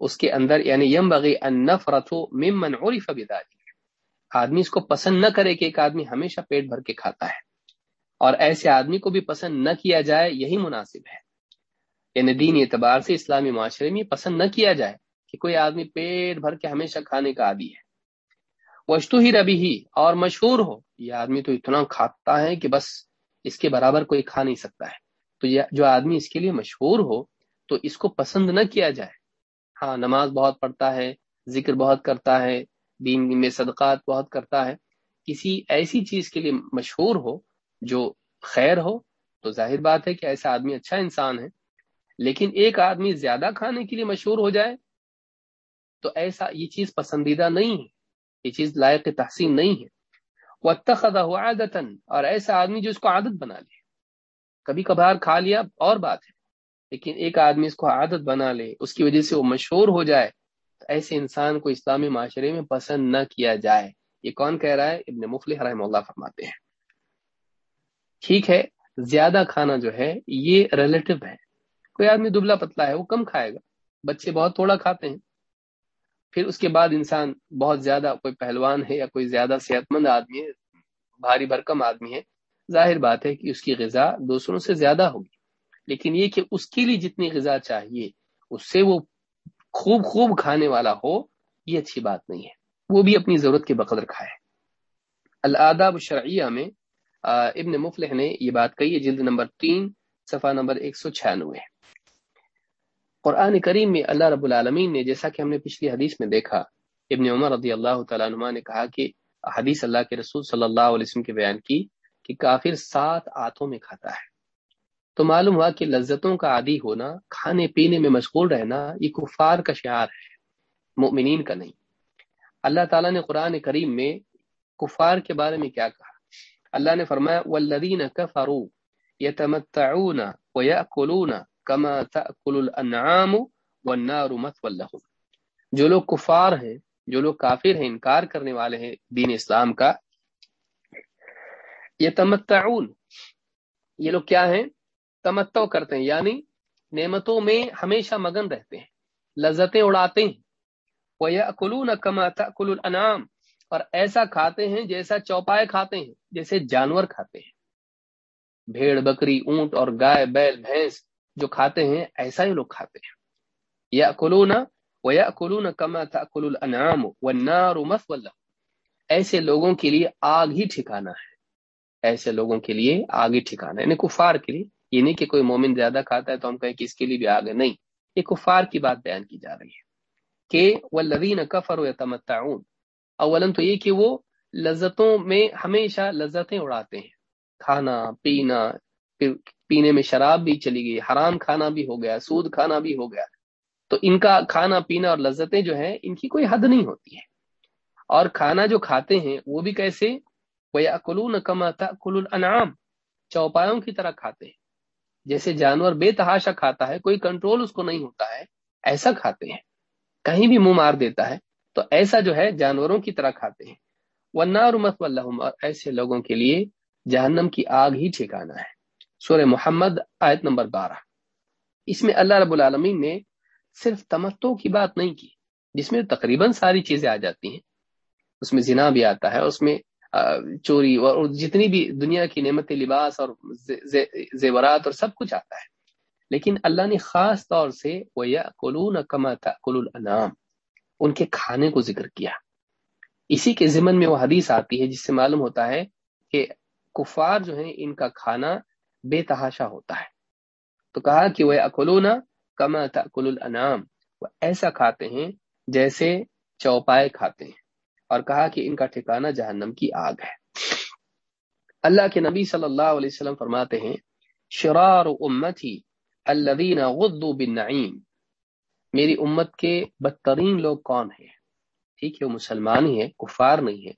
اس کے اندر یعنی یم بغی ان ممن عرف بذلك آدمی اس کو پسند نہ کرے کہ ایک آدمی ہمیشہ پیٹ بھر کے کھاتا ہے۔ اور ایسے آدمی کو بھی پسند نہ کیا جائے، یہی مناسب ہے۔ یعنی دین اعتبار سے اسلامی معاشرے میں پسند نہ کیا جائے کہ کوئی آدمی پیٹ بھر کے ہمیشہ کھانے کا عادی ہے۔ وشتو ہی ربی ہی، اور مشہور ہو۔ یہ آدمی تو اتنا کھاتا ہے کہ بس اس کے برابر کوئی کھا نہیں سکتا ہے۔ تو جو آدمی اس کے لیے مشہور ہو تو اس کو پسند نہ کیا جائے۔ ہاں نماز بہت پڑھتا ہے، ذکر بہت کرتا ہے، دین میں صدقات بہت کرتا ہے۔ کسی ایسی چیز کے لیے مشہور ہو جو خیر ہو، تو ظاہر بات ہے کہ ایسا آدمی اچھا انسان ہے۔ لیکن ایک آدمی زیادہ کھانے کے لیے مشہور ہو جائے، تو ایسا یہ چیز پسندیدہ نہیں ہے۔ یہ چیز لائق تحسین نہیں ہے۔ وہ تخذہ عادتن اور ایسا آدمی جو اس کو عادت بنا لے۔ کبھی کبھار کھا لیا، اور بات ہے۔ لیکن ایک آدمی اس کو عادت بنا لے، اس کی وجہ سے وہ مشہور ہو جائے، تو ایسے انسان کو اسلامی معاشرے میں پسند نہ کیا جائے۔ یہ کون کہہ رہا ہے؟ ابن مفلح رحم اللہ فرماتے ہیں۔ ٹھیک ہے، زیادہ کھانا جو ہے، یہ ریلیٹو ہے۔ کوئی آدمی دبلا پتلا ہے، وہ کم کھائے گا۔ بچے بہت تھوڑا کھاتے ہیں۔ پھر اس کے بعد انسان بہت زیادہ، کوئی پہلوان ہے یا کوئی زیادہ صحت مند آدمی ہے، بھاری بھرکم آدمی ہے، ظاہر بات ہے کہ اس کی غذا دوسروں سے زیادہ ہوگی۔ لیکن یہ کہ اس کے لیے جتنی غذا چاہیے، اس سے وہ خوب خوب کھانے والا ہو، یہ اچھی بات نہیں ہے۔ وہ بھی اپنی ضرورت کے بقدر کھائے۔ الاداب شرعیہ میں ابن مفلح نے یہ بات کہی ہے، جلد نمبر تین، صفحہ نمبر ایک سو چھیانوے۔ قرآن کریم میں اللہ رب العالمین نے، جیسا کہ ہم نے پچھلی حدیث میں دیکھا، ابن عمر رضی اللہ تعالیٰ عنہ نے کہا کہ حدیث اللہ کے رسول صلی اللہ علیہ وسلم کے بیان کی کہ کافر سات آتوں میں کھاتا ہے۔ تو معلوم ہوا کہ لذتوں کا عادی ہونا، کھانے پینے میں مشغول رہنا یہ کفار کا شعار ہے، مؤمنین کا نہیں۔ اللہ تعالیٰ نے قرآن کریم میں کفار کے بارے میں کیا کہا؟ اللہ نے فرمایا والذین کفروا یتمتعون ویأکلون کما تأکل الانعام والنار مثوى لهم۔ جو لوگ کفار ہیں، جو لوگ کافر ہیں، انکار کرنے والے ہیں دین اسلام کا یتمتعون یہ لوگ کیا ہیں؟ تمتو کرتے ہیں۔ یعنی نعمتوں میں ہمیشہ مگن رہتے ہیں۔ لذتیں اڑاتے ہیں۔ وَيَأْكُلُونَ كَمَا تَأْكُلُ الْأَنَامِ۔ اور ایسا کھاتے ہیں جیسا چوپائے کھاتے ہیں، جیسے جانور کھاتے ہیں۔ بھیڑ، بکری، اونٹ اور گائے، بیل، بھینس جو کھاتے ہیں، ایسا ہی لوگ کھاتے ہیں۔ یا کلون و یا کلون کما تاکل الانعام والنار مثوى ایسے لوگوں کے لیے آگ ہی ٹھکانا ہے۔ ایسے لوگوں کے لیے آگ ہی ٹھکانا ہے۔ یعنی کفار کے لیے یہ نہیں کہ کوئی مومن زیادہ کھاتا ہے تو ہم کہیں کہ اس کے لیے بھی آگ ہے۔ نہیں، یہ کفار کی بات بیان کی جا رہی ہے کہ والذین کفروا یتمتعون۔ اولن تو یہ کہ وہ لذتوں میں ہمیشہ لذتیں اڑاتے ہیں۔ کھانا، پینا، پھر پینے میں شراب بھی چلی گئی، حرام کھانا بھی ہو گیا، سود کھانا بھی ہو گیا۔ تو ان کا کھانا، پینا اور لذتیں جو ہیں، ان کی کوئی حد نہیں ہوتی ہے۔ اور کھانا جو کھاتے ہیں، وہ بھی کیسے؟ وہ اکلون کما کل الانعام چوپایوں کی طرح کھاتے ہیں۔ جیسے جانور بے تحاشا کھاتا ہے، کوئی کنٹرول اس کو نہیں ہوتا ہے، ایسا کھاتے ہیں۔ کہیں بھی منہ مار دیتا ہے، تو ایسا جو ہے جانوروں کی طرح کھاتے ہیں۔ ورنہ رمت اور ایسے لوگوں کے لیے جہنم کی آگ ہی ٹھکانا ہے۔ سورہ محمد، آیت نمبر بارہ۔ اس میں اللہ رب العالمین نے صرف تمتوں کی بات نہیں کی، جس میں تقریباً ساری چیزیں آ جاتی ہیں۔ اس میں زنا بھی آتا ہے، اس میں چوری اور جتنی بھی دنیا کی نعمت لباس اور زیورات اور سب کچھ آتا ہے۔ لیکن اللہ نے خاص طور سے وہ کلون کما کل الانام ان کے کھانے کو ذکر کیا۔ اسی کے ضمن میں وہ حدیث آتی ہے جس سے معلوم ہوتا ہے کہ کفار جو ہیں، ان کا کھانا بے تحاشا ہوتا ہے۔ تو کہا کہ وہ اکلون کما کل الانام وہ ایسا کھاتے ہیں جیسے چوپائے کھاتے ہیں۔ اور کہا کہ ان کا ٹھکانہ جہنم کی آگ ہے۔ اللہ کے نبی صلی اللہ علیہ وسلم فرماتے ہیں، شرار امتی الذین غدوا بالنعیم، میری امت کے بدترین لوگ کون ہیں؟ ٹھیک ہے، وہ مسلمان ہی ہے کفار نہیں ہے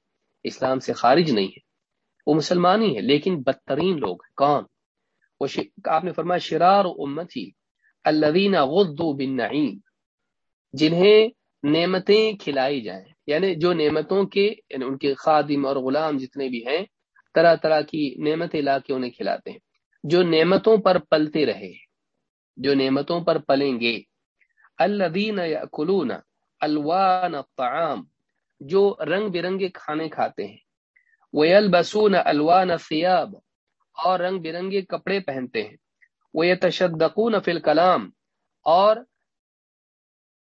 اسلام سے خارج نہیں ہے وہ مسلمان ہی ہے لیکن بدترین لوگ ہیں۔ کون؟ وہ ش... آپ نے فرمایا، شرار امتی الذین غدوا بالنعیم، جنہیں نعمتیں کھلائی جائیں۔ یعنی جو نعمتوں کے یعنی ان کے خادم اور غلام جتنے بھی ہیں، طرح طرح کی نعمتیں لا کے انہیں کھلاتے ہیں۔ جو نعمتوں پر پلتے رہے، جو نعمتوں پر پلیں گے الدین یاکلون الوان الطعام، جو رنگ برنگے کھانے کھاتے ہیں۔ ویلبسون الوان الثياب اور رنگ برنگے کپڑے پہنتے ہیں۔ وہ تشدقون فی الکلام اور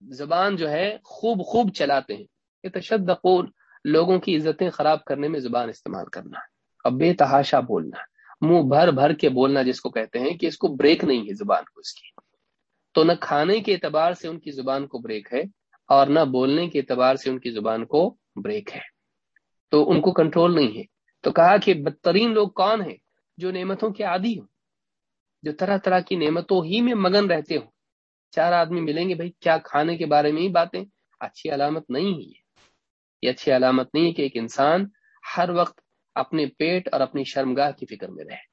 زبان جو ہے خوب خوب چلاتے ہیں۔ یہ لوگوں کی عزتیں خراب کرنے میں زبان استعمال کرنا اور بے تحاشا بولنا، منہ بھر بھر کے بولنا جس کو کہتے ہیں کہ اس کو بریک نہیں ہے زبان کو اس کی۔ تو نہ کھانے کے اعتبار سے ان کی زبان کو بریک ہے اور نہ بولنے کے اعتبار سے ان کی زبان کو بریک ہے۔ تو ان کو کنٹرول نہیں ہے۔ تو کہا کہ بدترین لوگ کون ہیں جو نعمتوں کے عادی ہوں، جو طرح طرح کی نعمتوں ہی میں مگن رہتے ہوں؟ چار آدمی ملیں گے، بھائی، کیا کھانے کے بارے میں ہی باتیں؟ اچھی علامت نہیں ہے یہ اچھی علامت نہیں ہے کہ ایک انسان ہر وقت اپنے پیٹ اور اپنی شرمگاہ کی فکر میں رہے۔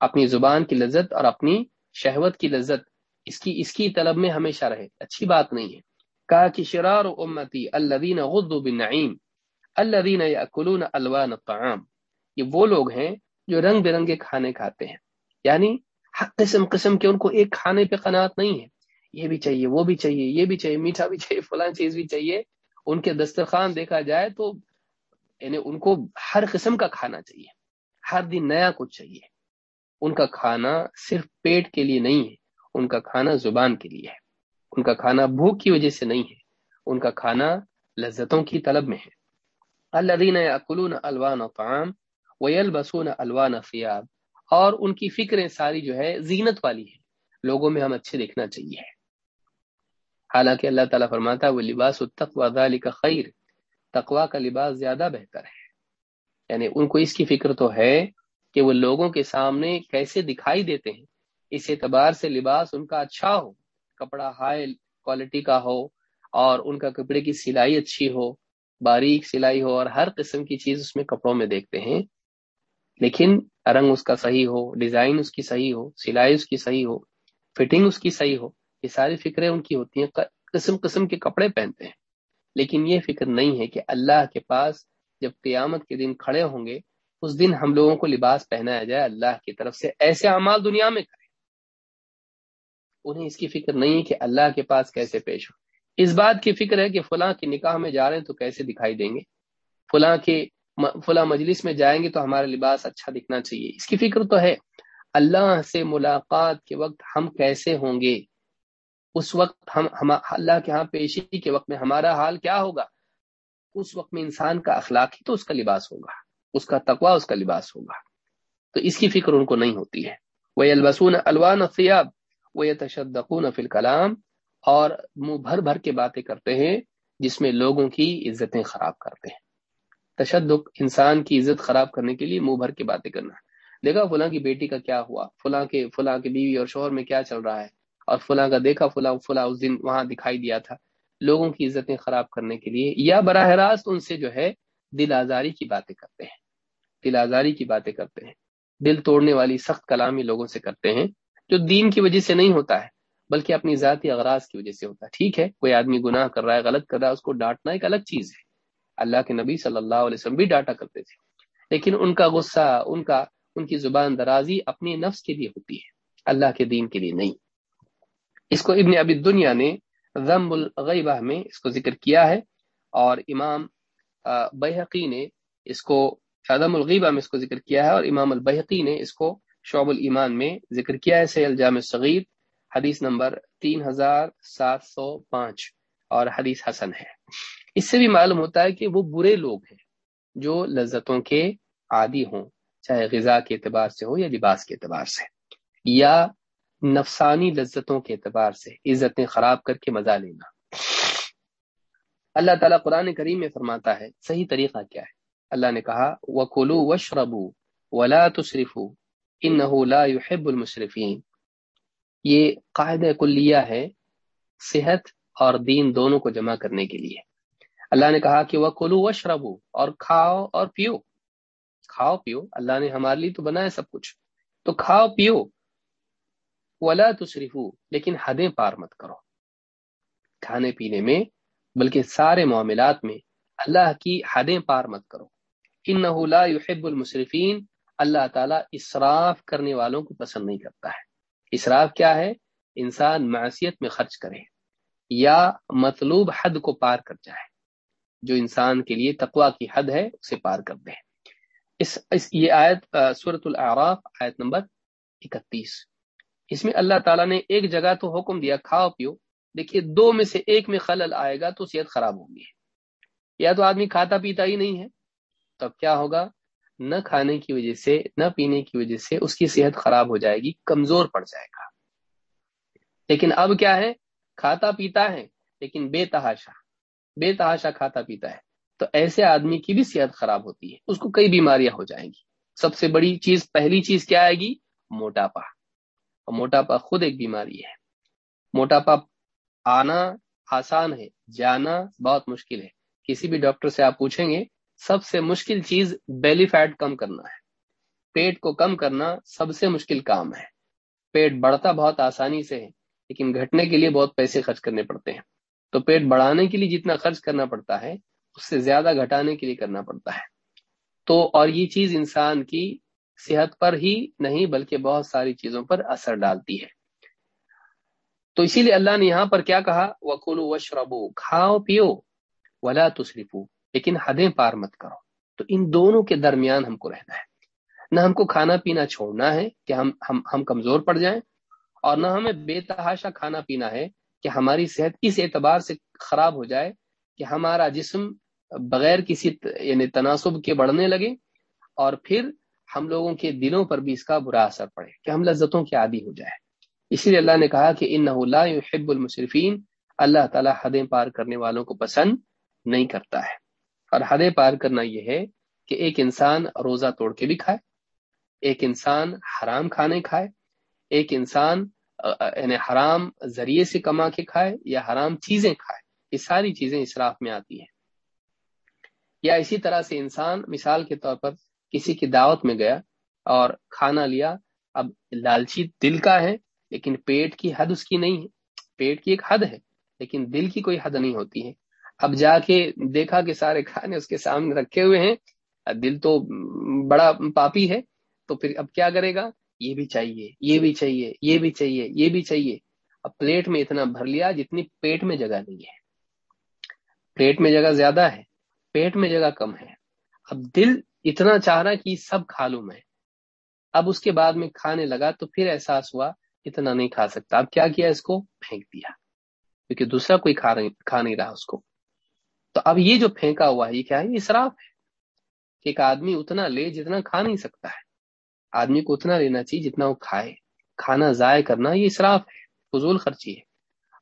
اپنی زبان کی لذت اور اپنی شہوت کی لذت اس کی اس کی طلب میں ہمیشہ رہے۔ اچھی بات نہیں ہے۔ کہا کہ شرار امتی الدین غد بالنعیم، الذین یاکلون الوان الطعام۔ یہ وہ لوگ ہیں جو رنگ برنگے کھانے کھاتے ہیں۔ یعنی قسم قسم کے ان کو ایک کھانے پہ قناعت نہیں ہے۔ یہ بھی چاہیے، وہ بھی چاہیے، یہ بھی چاہیے، میٹھا بھی چاہیے فلاں چیز بھی چاہیے۔ ان کے دسترخوان دیکھا جائے تو یعنی ان کو ہر قسم کا کھانا چاہیے، ہر دن نیا کچھ چاہیے۔ ان کا کھانا صرف پیٹ کے لیے نہیں ہے، ان کا کھانا زبان کے لیے ہے۔ ان کا کھانا بھوک کی وجہ سے نہیں ہے، ان کا کھانا لذتوں کی طلب میں ہے۔ اللہ اکلون الوان طعام ویل بسون الوان فیاب اور ان کی فکریں ساری جو ہے زینت والی ہے لوگوں میں ہم اچھے دیکھنا چاہیے۔ حالانکہ اللہ تعالیٰ فرماتا ہے وہ لباس التقوا ذالک خیر تقوا کا لباس زیادہ بہتر ہے۔ یعنی ان کو اس کی فکر تو ہے کہ وہ لوگوں کے سامنے کیسے دکھائی دیتے ہیں۔ اس اعتبار سے لباس ان کا اچھا ہو، کپڑا ہائی کوالٹی کا ہو اور ان کا کپڑے کی سلائی اچھی ہو، باریک سلائی ہو اور ہر قسم کی چیز اس میں کپڑوں میں دیکھتے ہیں۔ لیکن رنگ اس کا صحیح ہو ڈیزائن اس کی صحیح ہو، سلائی اس کی صحیح ہو فٹنگ اس کی صحیح ہو۔ یہ ساری فکریں ان کی ہوتی ہیں قسم قسم کے کپڑے پہنتے ہیں۔ لیکن یہ فکر نہیں ہے کہ اللہ کے پاس جب قیامت کے دن کھڑے ہوں گے، اس دن ہم لوگوں کو لباس پہنایا جائے، اللہ کی طرف سے ایسے اعمال دنیا میں کریں۔ انہیں اس کی فکر نہیں ہے کہ اللہ کے پاس کیسے پیش ہو اس بات کی فکر ہے کہ فلاں کے نکاح میں جا رہے ہیں تو کیسے دکھائی دیں گے؟ فلاں کے فلاں مجلس میں جائیں گے تو ہمارا لباس اچھا دکھنا چاہیے۔ اس کی فکر تو ہے۔ اللہ سے ملاقات کے وقت ہم کیسے ہوں گے؟ اس وقت ہم ہم اللہ کے ہاں پیشی کے وقت میں ہمارا حال کیا ہوگا؟ اس وقت میں انسان کا اخلاق ہی تو اس کا لباس ہوگا۔ اس کا تقوا اس کا لباس ہوگا۔ تو اس کی فکر ان کو نہیں ہوتی ہے۔ وہ البسون الوان فیاب وہ تشدقون فی الکلام اور منہ بھر بھر کے باتیں کرتے ہیں جس میں لوگوں کی عزتیں خراب کرتے ہیں۔ تشدد انسان کی عزت خراب کرنے کے لیے منہ بھر کے باتیں کرنا۔ دیکھا فلاں کی بیٹی کا کیا ہوا؟ فلاں کے فلاں کے بیوی اور شوہر میں کیا چل رہا ہے؟ اور فلاں کا دیکھا، فلاں فلاں اس دن وہاں دکھائی دیا تھا۔ لوگوں کی عزتیں خراب کرنے کے لیے یا براہ راست ان سے جو ہے دل آزاری کی باتیں کرتے ہیں۔ دل آزاری کی باتیں کرتے ہیں۔ دل توڑنے والی سخت کلامی لوگوں سے کرتے ہیں جو دین کی وجہ سے نہیں ہوتا ہے، بلکہ اپنی ذاتی اغراض کی وجہ سے ہوتا ہے۔ ٹھیک ہے، کوئی آدمی گناہ کر رہا ہے، غلط کر رہا ہے، اس کو ڈانٹنا ایک الگ چیز ہے۔ اللہ کے نبی صلی اللہ علیہ وسلم بھی ڈانٹا کرتے تھے۔ لیکن ان کا غصہ، ان کا، ان کی زبان درازی اپنی نفس کے لیے ہوتی ہے۔ اللہ کے دین کے لیے نہیں۔ اس کو ابن ابی دنیا نے ضم الغیبہ میں اس کو ذکر کیا ہے اور امام بحقی نے اس کو عدم الغیبہ میں اس کو ذکر کیا ہے اور امام البحقی نے اس کو شعب الایمان میں ذکر کیا ہے سی الجام صغیر، حدیث نمبر تین ہزار سات سو پانچ اور حدیث حسن ہے۔ اس سے بھی معلوم ہوتا ہے کہ وہ برے لوگ ہیں جو لذتوں کے عادی ہوں، چاہے غذا کے اعتبار سے ہو یا لباس کے اعتبار سے۔ یا نفسانی لذتوں کے اعتبار سے عزتیں خراب کر کے مزہ لینا۔ اللہ تعالیٰ قرآن کریم میں فرماتا ہے، صحیح طریقہ کیا ہے؟ اللہ نے کہا وہ کلو و شربو ولا تصرف ان لا يحب المصرفین یہ قاعدہ کلیہ ہے، صحت اور دین دونوں کو جمع کرنے کے لیے۔ اللہ نے کہا کہ وہ کلو اور کھاؤ اور پیو۔ کھاؤ پیو، اللہ نے ہمارے لیے تو بنایا سب کچھ۔ تو کھاؤ پیو ولا تصرف لیکن حدیں پار مت کرو۔ کھانے پینے میں بلکہ سارے معاملات میں اللہ کی حدیں پار مت کرو۔ ان لا يحب المصرفین اللہ تعالیٰ اسراف کرنے والوں کو پسند نہیں کرتا ہے۔ اسراف کیا ہے؟ انسان معصیت میں خرچ کرے یا مطلوب حد کو پار کر جائے۔ جو انسان کے لیے تقوا کی حد ہے اسے پار کر دے۔ اس, اس یہ آیت صورت العراف آیت نمبر اکتیس۔ اس میں اللہ تعالیٰ نے ایک جگہ تو حکم دیا، کھاؤ پیو۔ دیکھیے، دو میں سے ایک میں خلل آئے گا تو صحت خراب ہوگی۔ یا تو آدمی کھاتا پیتا ہی نہیں ہے تب کیا ہوگا؟ نہ کھانے کی وجہ سے، نہ پینے کی وجہ سے اس کی صحت خراب ہو جائے گی، کمزور پڑ جائے گا۔ لیکن اب کیا ہے؟ کھاتا پیتا ہے، لیکن بے تحاشا بے تحاشا کھاتا پیتا ہے۔ تو ایسے آدمی کی بھی صحت خراب ہوتی ہے، اس کو کئی بیماریاں ہو جائیں گی۔ سب سے بڑی چیز، پہلی چیز کیا آئے گی؟ موٹاپا۔ اور موٹاپا خود ایک بیماری ہے۔ موٹاپا آنا آسان ہے، جانا بہت مشکل ہے۔ کسی بھی ڈاکٹر سے آپ پوچھیں گے، سب سے مشکل چیز بیلی فیٹ کم کرنا ہے۔ پیٹ کو کم کرنا سب سے مشکل کام ہے۔ پیٹ بڑھتا بہت آسانی سے ہے، لیکن گھٹنے کے لیے بہت پیسے خرچ کرنے پڑتے ہیں۔ تو پیٹ بڑھانے کے لیے جتنا خرچ کرنا پڑتا ہے، اس سے زیادہ گھٹانے کے لیے کرنا پڑتا ہے۔ تو اور یہ چیز انسان کی صحت پر ہی نہیں بلکہ بہت ساری چیزوں پر اثر ڈالتی ہے۔ تو اسی لیے اللہ نے یہاں پر کیا کہا؟ وکلو وشربو کھاؤ، پیو، ولا تصرفو لیکن حدیں پار مت کرو۔ تو ان دونوں کے درمیان ہم کو رہنا ہے۔ نہ ہم کو کھانا پینا چھوڑنا ہے کہ ہم ہم ہم کمزور پڑ جائیں، اور نہ ہمیں بے تحاشا کھانا پینا ہے کہ ہماری صحت اس اعتبار سے خراب ہو جائے کہ ہمارا جسم بغیر کسی یعنی تناسب کے بڑھنے لگے اور پھر ہم لوگوں کے دلوں پر بھی اس کا برا اثر پڑے، کہ ہم لذتوں کے عادی ہو جائے اسی لیے اللہ نے کہا کہ ان لا يحب المصرفین اللہ تعالیٰ حدیں پار کرنے والوں کو پسند نہیں کرتا ہے۔ اور حدیں پار کرنا یہ ہے کہ ایک انسان روزہ توڑ کے بھی کھائے، ایک انسان حرام کھانے کھائے، ایک انسان یعنی حرام ذریعے سے کما کے کھائے یا حرام چیزیں کھائے، یہ ساری چیزیں اسراف میں آتی ہیں۔ یا اسی طرح سے انسان مثال کے طور پر کسی کی دعوت میں گیا اور کھانا لیا۔ اب لالچی دل کا ہے، لیکن پیٹ کی حد اس کی نہیں ہے۔ پیٹ کی ایک حد ہے، لیکن دل کی کوئی حد نہیں ہوتی ہے۔ اب جا کے دیکھا کہ سارے کھانے اس کے سامنے رکھے ہوئے ہیں، دل تو بڑا پاپی ہے۔ تو پھر اب کیا کرے گا؟ یہ بھی چاہیے، یہ بھی چاہیے، یہ بھی چاہیے، یہ بھی چاہیے۔ اب پلیٹ میں اتنا بھر لیا جتنی پیٹ میں جگہ نہیں ہے۔ پلیٹ میں جگہ زیادہ ہے، پیٹ میں جگہ کم ہے۔ اب دل اتنا چاہ رہا کہ سب کھا لوں میں۔ اب اس کے بعد میں کھانے لگا تو پھر احساس ہوا اتنا نہیں کھا سکتا۔ اب کیا کیا اس کو؟ پھینک دیا۔ کیونکہ دوسرا کوئی کھا کھا نہیں رہا اس کو۔ تو اب یہ جو پھینکا ہوا ہے، یہ کیا ہے؟ یہ اسراف ہے۔ کہ ایک آدمی اتنا لے جتنا کھا نہیں سکتا ہے۔ آدمی کو اتنا لینا چاہیے جتنا وہ کھائے۔ کھانا ضائع کرنا یہ اسراف ہے، فضول خرچی ہے۔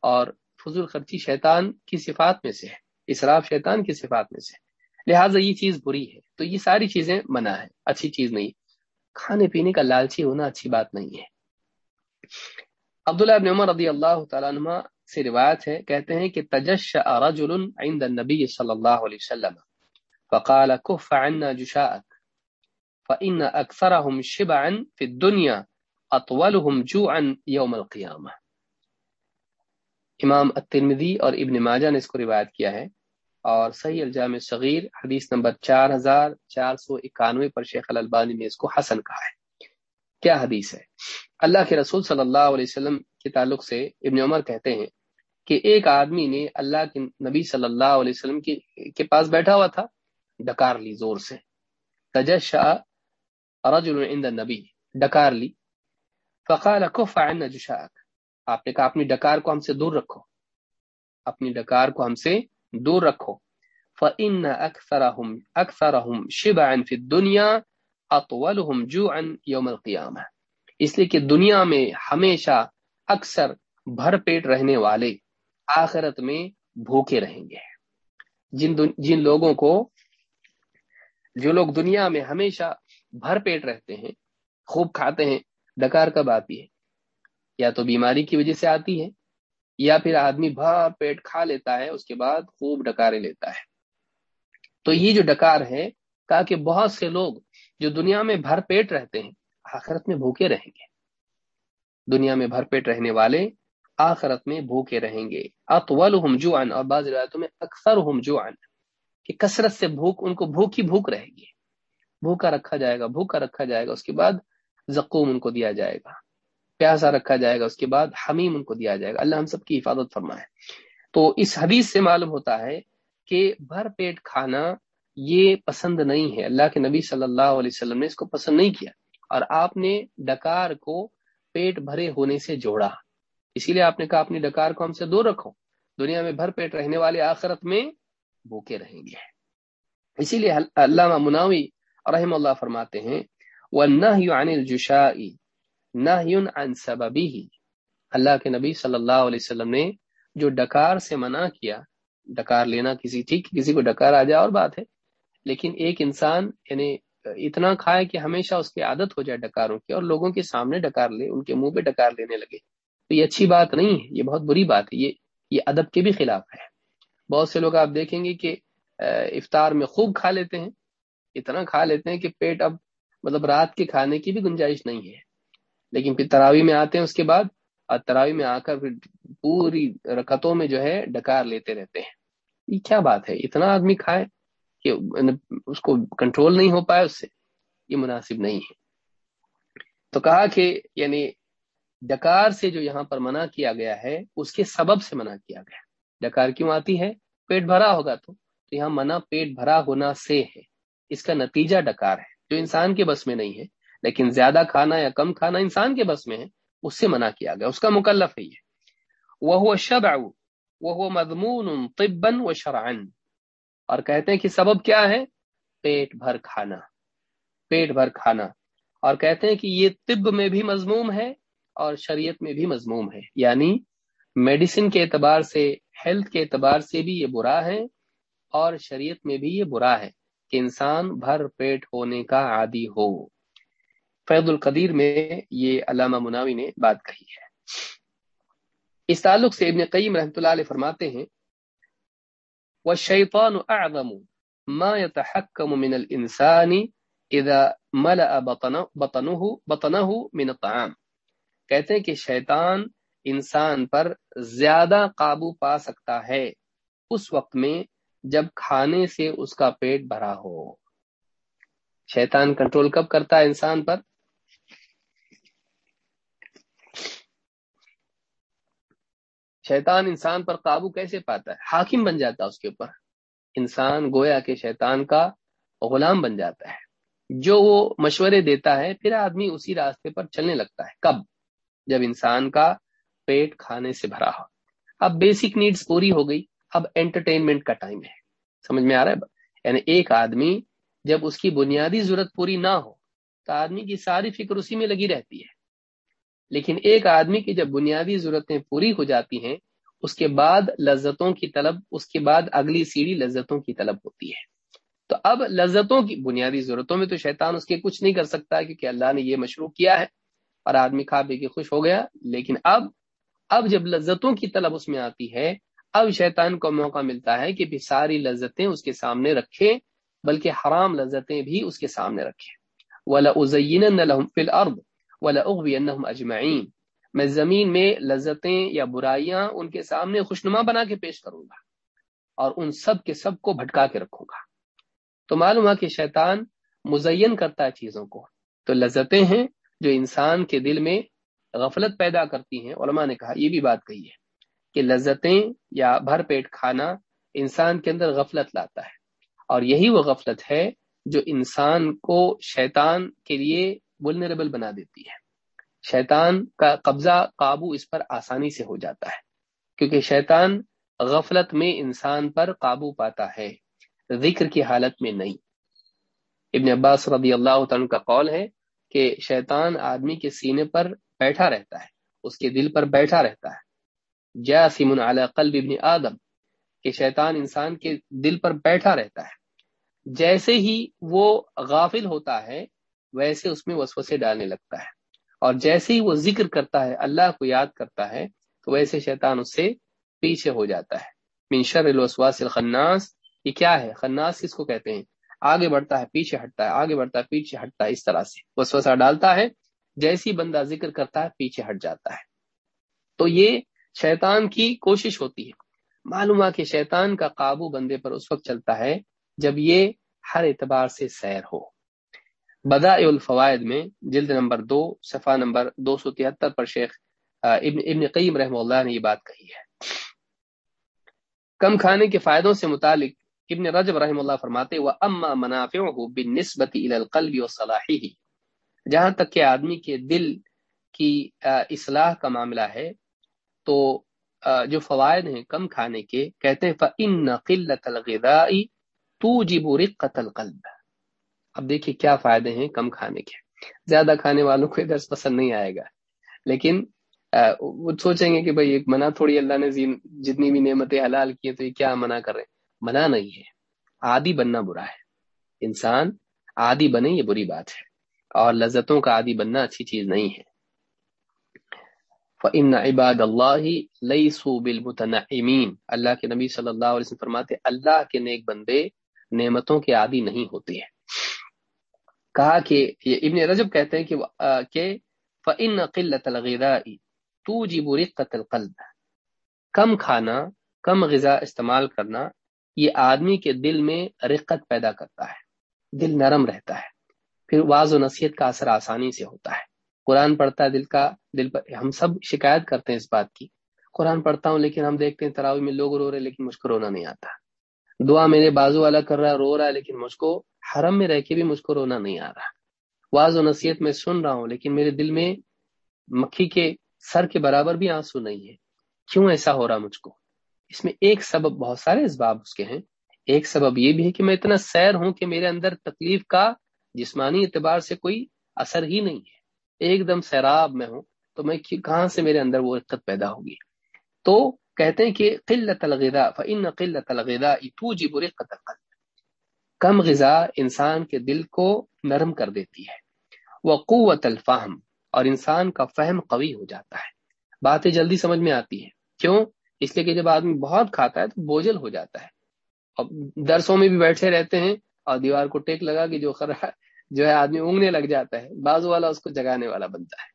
اور فضول خرچی شیطان کی صفات میں سے ہے۔ اسراف شیطان کی صفات میں سے لہٰذا یہ چیز بری ہے۔ تو یہ ساری چیزیں منع ہے اچھی چیز نہیں۔ کھانے پینے کا لالچی ہونا اچھی بات نہیں ہے۔ عبداللہ ابن عمر رضی اللہ تعالیٰ عنہ سے روایت ہے، کہتے ہیں کہ تجش رجل عند النبی صلی اللہ علیہ وسلم، فقال كف عنا جشاءك فإن أكثرهم شبعا في الدنيا أطولهم جوعا يوم القيامة امام الترمذی اور ابن ماجہ نے اس کو روایت کیا ہے۔ اور صحیح الجامع صغیر حدیث نمبر چار ہزار چار سو اکانوے پر شیخ الالبانی نے اس کو حسن کہا ہے۔ کیا حدیث ہے؟ اللہ کے رسول صلی اللہ علیہ وسلم کے تعلق سے ابن عمر کہتے ہیں کہ ایک آدمی نے اللہ کے نبی صلی اللہ علیہ وسلم کے پاس بیٹھا ہوا تھا ڈکار لی زور سے۔ تجش رجل عند النبی ڈکار لی۔ فقال کف عنا جشاک آپ نے کہا اپنی ڈکار کو ہم سے دور رکھو۔ اپنی ڈکار کو ہم سے دور رکھو۔ فَإِنَّ أَكْثَرَهُمْ أَكْثَرَهُمْ شِبَعًا فِي الدُّنْيَا، أَطْوَلُهُمْ جُوعًا يَوْمَ الْقِيَامَةِ۔ اس لیے کہ دنیا میں ہمیشہ اکثر بھر پیٹ رہنے والے آخرت میں بھوکے رہیں گے۔ جن جن لوگوں کو جو لوگ دنیا میں ہمیشہ بھر پیٹ رہتے ہیں، خوب کھاتے ہیں، ڈکار کب آتی ہے؟ یا تو بیماری کی وجہ سے آتی ہے یا پھر آدمی بھر پیٹ کھا لیتا ہے، اس کے بعد خوب ڈکارے لیتا ہے۔ تو یہ جو ڈکار ہے کہا کہ بہت سے لوگ جو دنیا میں بھر پیٹ رہتے ہیں، آخرت میں بھوکے رہیں گے۔ دنیا میں بھر پیٹ رہنے والے آخرت میں بھوکے رہیں گے۔ اطولہم جوعن اور بعض روایتوں میں اکثر ہم جوعن کہ کثرت سے بھوک، ان کو بھوک ہی بھوک رہے گی۔ بھوکا رکھا جائے گا، بھوکا رکھا جائے گا، اس کے بعد زقوم ان کو دیا جائے گا۔ پیاسا رکھا جائے گا، اس کے بعد حمیم ان کو دیا جائے گا۔ اللہ ہم سب کی حفاظت فرمائے۔ تو اس حدیث سے معلوم ہوتا ہے کہ بھر پیٹ کھانا یہ پسند نہیں ہے۔ اللہ کے نبی صلی اللہ علیہ وسلم نے اس کو پسند نہیں کیا اور آپ نے ڈکار کو پیٹ بھرے ہونے سے جوڑا۔ اسی لیے آپ نے کہا اپنی ڈکار کو ہم سے دور رکھو۔ دنیا میں بھر پیٹ رہنے والے آخرت میں بھوکے رہیں گے۔ اسی لیے علامہ مناوی رحم اللہ فرماتے ہیں، وَالنَّهْيُ عَنِ الْجُشَاءِ نَهْيٌ عَنْ سَبَبِهِ اللہ کے نبی صلی اللہ علیہ وسلم نے جو ڈکار سے منع کیا، ڈکار لینا کسی، ٹھیک، کسی کو ڈکار آ جائے اور بات ہے، لیکن ایک انسان یعنی اتنا کھائے کہ ہمیشہ اس کی عادت ہو جائے ڈکاروں کی اور لوگوں کے سامنے ڈکار لے، ان کے منہ پہ ڈکار لینے لگے۔ تو یہ اچھی بات نہیں ہے، یہ بہت بری بات ہے، یہ یہ ادب کے بھی خلاف ہے۔ بہت سے لوگ آپ دیکھیں گے کہ افطار میں خوب کھا لیتے ہیں، اتنا کھا لیتے ہیں کہ پیٹ اب مطلب رات کے کھانے کی بھی گنجائش نہیں ہے۔ لیکن پھر تراوی میں آتے ہیں اس کے بعد، اور تراوی میں آ کر پھر پوری رکتوں میں جو ہے ڈکار لیتے رہتے ہیں۔ یہ کیا بات ہے؟ اتنا آدمی کھائے کہ اس کو کنٹرول نہیں ہو پائے اس سے۔ یہ مناسب نہیں ہے۔ تو کہا کہ یعنی ڈکار سے جو یہاں پر منع کیا گیا ہے، اس کے سبب سے منع کیا گیا۔ ڈکار کیوں آتی ہے؟ پیٹ بھرا ہوگا تو یہاں منع پیٹ بھرا ہونا سے ہے۔ اس کا نتیجہ ڈکار ہے۔ جو انسان کے بس میں نہیں ہے۔ لیکن زیادہ کھانا یا کم کھانا انسان کے بس میں ہے، اس سے منع کیا گیا، اس کا مکلف ہے یہ۔ وہ شب وہ مضمون طبن و شرعن اور کہتے ہیں کہ سبب کیا ہے؟ پیٹ بھر کھانا، پیٹ بھر کھانا۔ اور کہتے ہیں کہ یہ طب میں بھی مضموم ہے اور شریعت میں بھی مضموم ہے۔ یعنی میڈیسن کے اعتبار سے، ہیلتھ کے اعتبار سے بھی یہ برا ہے اور شریعت میں بھی یہ برا ہے کہ انسان بھر پیٹ ہونے کا عادی ہو۔ فیض القدیر میں یہ علامہ مناوی نے بات کہی ہے۔ اس تعلق سے ابن قیم رحمۃ اللہ علیہ فرماتے ہیں وہ شیطان اعظم ما يتحكم من الانسان اذا ملأ بطنه بطنه من الطعام۔ کہتے ہیں کہ شیطان انسان پر زیادہ قابو پا سکتا ہے اس وقت میں جب کھانے سے اس کا پیٹ بھرا ہو۔ شیطان کنٹرول کب کرتا ہے انسان پر؟ شیطان انسان پر قابو کیسے پاتا ہے؟ حاکم بن جاتا ہے اس کے اوپر۔ انسان گویا کے شیطان کا غلام بن جاتا ہے۔ جو وہ مشورے دیتا ہے، پھر آدمی اسی راستے پر چلنے لگتا ہے۔ کب؟ جب انسان کا پیٹ کھانے سے بھرا ہو۔ اب بیسک نیڈز پوری ہو گئی۔ اب انٹرٹینمنٹ کا ٹائم ہے۔ سمجھ میں آ رہا ہے؟ یعنی ایک آدمی جب اس کی بنیادی ضرورت پوری نہ ہو، تو آدمی کی ساری فکر اسی میں لگی رہتی ہے۔ لیکن ایک آدمی کی جب بنیادی ضرورتیں پوری ہو جاتی ہیں، اس کے بعد لذتوں کی طلب، اس کے بعد اگلی سیڑھی لذتوں کی طلب ہوتی ہے۔ تو اب لذتوں کی بنیادی ضرورتوں میں تو شیطان اس کے کچھ نہیں کر سکتا کیونکہ اللہ نے یہ مشروع کیا ہے۔ اور آدمی کھا پی کے خوش ہو گیا۔ لیکن اب اب جب لذتوں کی طلب اس میں آتی ہے، اب شیطان کو موقع ملتا ہے کہ ساری لذتیں اس کے سامنے رکھے بلکہ حرام لذتیں بھی اس کے سامنے رکھے ولا ازین فل اجمعین میں زمین میں لذتیں یا برائیاں ان کے سامنے خوشنما بنا کے پیش کروں گا اور ان سب کے سب کو بھٹکا کے رکھوں گا۔ تو معلوم ہے کہ شیطان مزین کرتا ہے چیزوں کو۔ تو لذتیں ہیں جو انسان کے دل میں غفلت پیدا کرتی ہیں۔ علماء نے کہا، یہ بھی بات کہی ہے کہ لذتیں یا بھر پیٹ کھانا انسان کے اندر غفلت لاتا ہے۔ اور یہی وہ غفلت ہے جو انسان کو شیطان کے لیے ولنریبل بنا دیتی ہے۔ شیطان کا قبضہ قابو اس پر آسانی سے ہو جاتا ہے، کیونکہ شیطان غفلت میں انسان پر قابو پاتا ہے، ذکر کی حالت میں نہیں۔ ابن عباس رضی اللہ تعالیٰ کا قول ہے کہ شیطان آدمی کے سینے پر بیٹھا رہتا ہے، اس کے دل پر بیٹھا رہتا ہے۔ جاسم علی قلب ابن آدم، کہ شیطان انسان کے دل پر بیٹھا رہتا ہے۔ جیسے ہی وہ غافل ہوتا ہے ویسے اس میں وسوسے ڈالنے لگتا ہے۔ اور جیسے ہی وہ ذکر کرتا ہے، اللہ کو یاد کرتا ہے، تو ویسے شیطان اس سے پیچھے ہو جاتا ہے۔ منشر الوسواس الخناس، یہ کیا ہے؟ خناس کس کو کہتے ہیں؟ آگے بڑھتا ہے، پیچھے ہٹتا ہے، آگے بڑھتا ہے، پیچھے ہٹتا ہے، اس طرح سے۔ وسوسہ ڈالتا ہے جیسی بندہ ذکر کرتا ہے، پیچھے ہٹ جاتا ہے۔ تو یہ شیطان کی کوشش ہوتی ہے۔ معلوم کہ شیطان کا قابو بندے پر اس وقت چلتا ہے جب یہ ہر اعتبار سے سیر ہو۔ بدا الفوائد میں جلد نمبر دو، صفحہ نمبر دو سو تہتر پر شیخ ابن ابن قیم رحم اللہ نے یہ بات کہی ہے۔ کم کھانے کے فائدوں سے متعلق ابن رجب رحم اللہ فرماتے وہ اما منافع بن نسبتی القلبی و صلاحی جہاں تک کہ آدمی کے دل کی اصلاح کا معاملہ ہے، تو جو فوائد ہیں کم کھانے کے، کہتے ہیں، فَإِنَّ قِلَّةَ الْغِذَاءِ تُوجِبُ رِقَّةَ الْقَلْبِ اب دیکھیے کیا فائدے ہیں کم کھانے کے۔ زیادہ کھانے والوں کو درس پسند نہیں آئے گا۔ لیکن وہ سوچیں گے کہ بھائی، ایک منع تھوڑی اللہ نے جتنی بھی نعمتیں حلال کی ہیں تو یہ کیا منع کر رہے ہیں؟ منع نہیں ہے۔ عادی بننا برا ہے۔ انسان عادی بنے یہ بری بات ہے۔ اور لذتوں کا عادی بننا اچھی چیز نہیں ہے۔ فَإِنَّ عِبَادَ اللَّهِ لَيْسُوا بِالْمُتَنَعِمِينَ۔ اللہ کے نبی صلی اللہ علیہ وسلم فرماتے اللہ کے نیک بندے نعمتوں کے عادی نہیں ہوتے ہیں۔ کہا کہ یہ ابن رجب کہتے ہیں کہ کہ فَإِنَّ قِلَّةَ الْغِذَاءِ تُوجِبُ رِقَّةَ الْقَلْبِ۔ کم کھانا، کم غذا استعمال کرنا یہ آدمی کے دل میں رقت پیدا کرتا ہے، دل نرم رہتا ہے، پھر واض و نصیحت کا اثر آسانی سے ہوتا ہے۔ قرآن پڑھتا ہے دل کا، دل پر، ہم سب شکایت کرتے ہیں اس بات کی۔ قرآن پڑھتا ہوں لیکن ہم دیکھتے ہیں تراوی میں لوگ رو رہے لیکن مجھ کو رونا نہیں آتا۔ دعا میرے بازو والا کر رہا ہے، رو رہا ہے لیکن مجھ کو حرم میں رہ کے بھی مجھ کو رونا نہیں آ رہا۔ واض و نصیحت میں سن رہا ہوں، لیکن میرے دل میں مکھی کے سر کے برابر بھی آنسو نہیں ہے کیوں ایسا ہو رہا مجھ کو؟ اس میں ایک سبب بہت سارے اسباب اس کے ہیں۔ ایک سبب یہ بھی ہے کہ میں اتنا سیر ہوں کہ میرے اندر تکلیف کا جسمانی اعتبار سے کوئی اثر ہی نہیں ہے۔ ایک دم سیراب میں ہوں تو میں کہاں سے میرے اندر وہ عقت پیدا ہوگی؟ تو کہتے ہیں کہ قلت الغذاء، فإن قلت الغذاء توجب رقة القلب۔ کم غذا انسان کے دل کو نرم کر دیتی ہے۔ وہ قوت الفہم اور انسان کا فہم قوی ہو جاتا ہے۔ باتیں جلدی سمجھ میں آتی ہیں۔ کیوں؟ اس لیے کہ جب آدمی بہت کھاتا ہے تو بوجھل ہو جاتا ہے۔ اور درسوں میں بھی بیٹھے رہتے ہیں اور دیوار کو ٹیک لگا کہ جو خرا جو ہے آدمی اونگنے لگ جاتا ہے، بازو والا اس کو جگانے والا بنتا ہے۔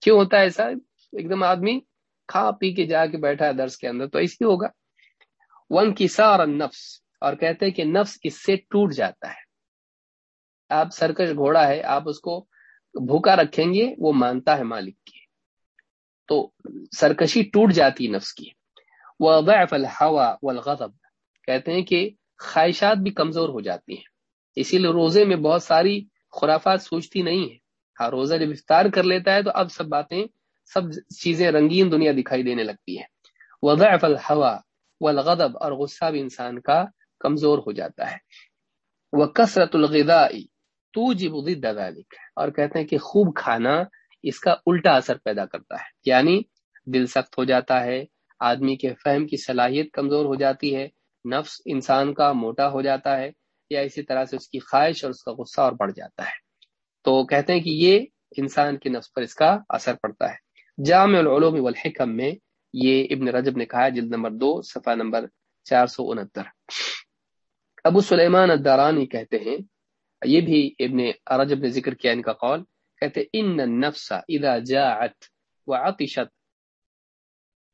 کیوں ہوتا ہے ایسا؟ ایک دم آدمی کھا پی کے جا کے بیٹھا ہے درس کے اندر تو ایسی ہوگا۔ ون کی سار نفس اور کہتے ہیں کہ نفس اس سے ٹوٹ جاتا ہے۔ آپ سرکش گھوڑا ہے، آپ اس کو بھوکا رکھیں گے، وہ مانتا ہے مالک کی۔ تو سرکشی ٹوٹ جاتی نفس کی۔ وہ الحوا والغضب۔ کہتے ہیں کہ خواہشات بھی کمزور ہو جاتی ہیں۔ اسی لیے روزے میں بہت ساری خرافات سوچتی نہیں ہے ہاں روزہ جب افطار کر لیتا ہے تو اب سب باتیں، سب چیزیں رنگین دنیا دکھائی دینے لگتی ہے وضعف الحوا والغضب اور غصہ بھی انسان کا کمزور ہو جاتا ہے۔ وہ کثرت الغذا تو جی ذلك۔ اور کہتے ہیں کہ خوب کھانا اس کا الٹا اثر پیدا کرتا ہے۔ یعنی دل سخت ہو جاتا ہے، آدمی کے فہم کی صلاحیت کمزور ہو جاتی ہے، نفس انسان کا موٹا ہو جاتا ہے، یا اسی طرح سے اس کی خواہش اور اس کا غصہ اور بڑھ جاتا ہے۔ تو کہتے ہیں کہ یہ انسان کے نفس پر اس کا اثر پڑتا ہے۔ جامع العلوم والحکم میں یہ ابن رجب نے کہا جلد نمبر دو، صفحہ نمبر چار سو انہتر۔ ابو سلیمان الدارانی کہتے ہیں، یہ بھی ابن رجب نے ذکر کیا ان کا قول، کہتے ان النفس اذا جاعت وعطشت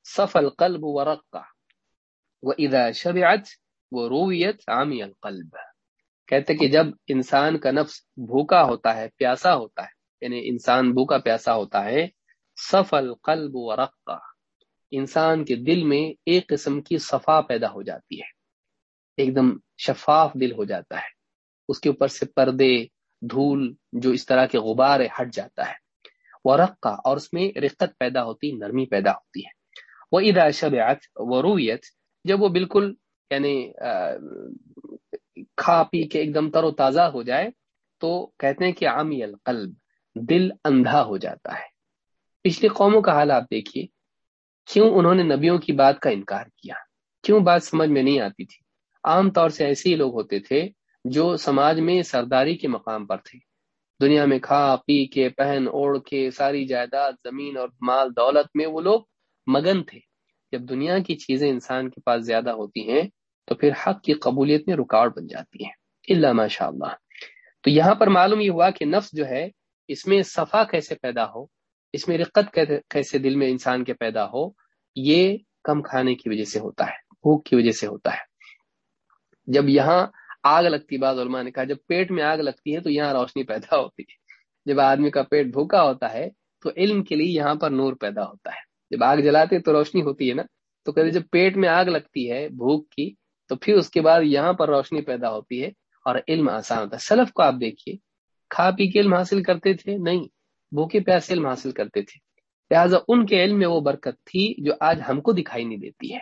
صف القلب ورقہ، واذا شبعت ورویت عامی القلب. کہتے کہ جب انسان کا نفس بھوکا ہوتا ہے، پیاسا ہوتا ہے یعنی انسان بھوکا پیاسا ہوتا ہے، صف القلب ورقہ، انسان کے دل میں ایک قسم کی صفا پیدا ہو جاتی ہے۔ ایک دم شفاف دل ہو جاتا ہے۔ اس کے اوپر سے پردے، دھول جو اس طرح کے غبار ہٹ جاتا ہے۔ وہ رقا اور اس میں رقت پیدا ہوتی، نرمی پیدا ہوتی ہے۔ وہ ادا شبعت و رویت جب وہ بالکل یعنی کھا پی کے ایک دم تر و تازہ ہو جائے، تو کہتے ہیں کہ عامی القلب، دل اندھا ہو جاتا ہے۔ پچھلی قوموں کا حال آپ دیکھیے۔ کیوں انہوں نے نبیوں کی بات کا انکار کیا؟ کیوں بات سمجھ میں نہیں آتی تھی؟ عام طور سے ایسے ہی لوگ ہوتے تھے جو سماج میں سرداری کے مقام پر تھے۔ دنیا میں کھا، پی کے، پہن، اوڑھ کے، ساری جائیداد، زمین اور مال، دولت میں وہ لوگ مگن تھے۔ جب دنیا کی چیزیں انسان کے پاس زیادہ ہوتی ہیں تو پھر حق کی قبولیت میں رکاوٹ بن جاتی ہے۔ اللہ ماشاء اللہ۔ تو یہاں پر معلوم یہ ہوا کہ نفس جو ہے، اس میں صفا کیسے پیدا ہو، اس میں رقت کیسے دل میں انسان کے پیدا ہو، یہ کم کھانے کی وجہ سے ہوتا ہے، بھوک کی وجہ سے ہوتا ہے۔ جب یہاں آگ لگتی بعض علماء نے کہا، جب پیٹ میں آگ لگتی ہے تو یہاں روشنی پیدا ہوتی ہے۔ جب آدمی کا پیٹ بھوکا ہوتا ہے تو علم کے لیے یہاں پر نور پیدا ہوتا ہے۔ جب آگ جلاتے تو روشنی ہوتی ہے نا؟ تو کہتے جب پیٹ میں آگ لگتی ہے بھوک کی، تو پھر اس کے بعد یہاں پر روشنی پیدا ہوتی ہے اور علم آسان ہوتا ہے۔ سلف کو آپ دیکھیے، کھا پی کے علم حاصل کرتے تھے؟ نہیں، بھوکے پیاسے علم حاصل کرتے تھے۔ لہٰذا ان کے علم میں وہ برکت تھی جو آج ہم کو دکھائی نہیں دیتی ہے۔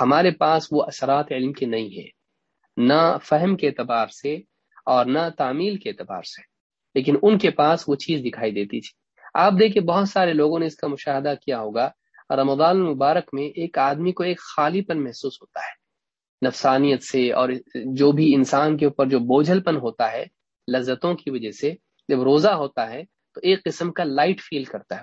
ہمارے پاس وہ اثرات علم کے نہیں ہے نہ فہم کے اعتبار سے اور نہ تعمیل کے اعتبار سے۔ لیکن ان کے پاس وہ چیز دکھائی دیتی تھی۔ آپ دیکھیں بہت سارے لوگوں نے اس کا مشاہدہ کیا ہوگا۔ رمضان المبارک میں ایک آدمی کو ایک خالی پن محسوس ہوتا ہے۔ نفسانیت سے اور جو بھی انسان کے اوپر جو بوجھل پن ہوتا ہے، لذتوں کی وجہ سے جب روزہ ہوتا ہے تو ایک قسم کا لائٹ فیل کرتا ہے۔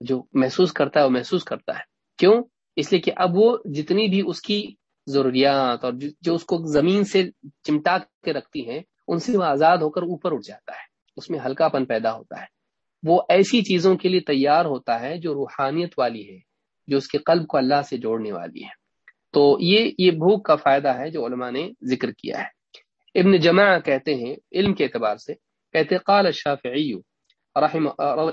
جو محسوس کرتا ہے وہ محسوس کرتا ہے۔ کیوں؟ اس لیے کہ اب وہ جتنی بھی اس کی ضروریات اور جو اس کو زمین سے چمٹا کے رکھتی ہیں، ان سے وہ آزاد ہو کر اوپر اٹھ جاتا ہے۔ اس میں ہلکا پن پیدا ہوتا ہے۔ وہ ایسی چیزوں کے لیے تیار ہوتا ہے جو روحانیت والی ہے، جو اس کے قلب کو اللہ سے جوڑنے والی ہے۔ تو یہ یہ بھوک کا فائدہ ہے جو علماء نے ذکر کیا ہے۔ ابن جمع کہتے ہیں، علم کے اعتبار سے کہتے قال الشافعی رحم،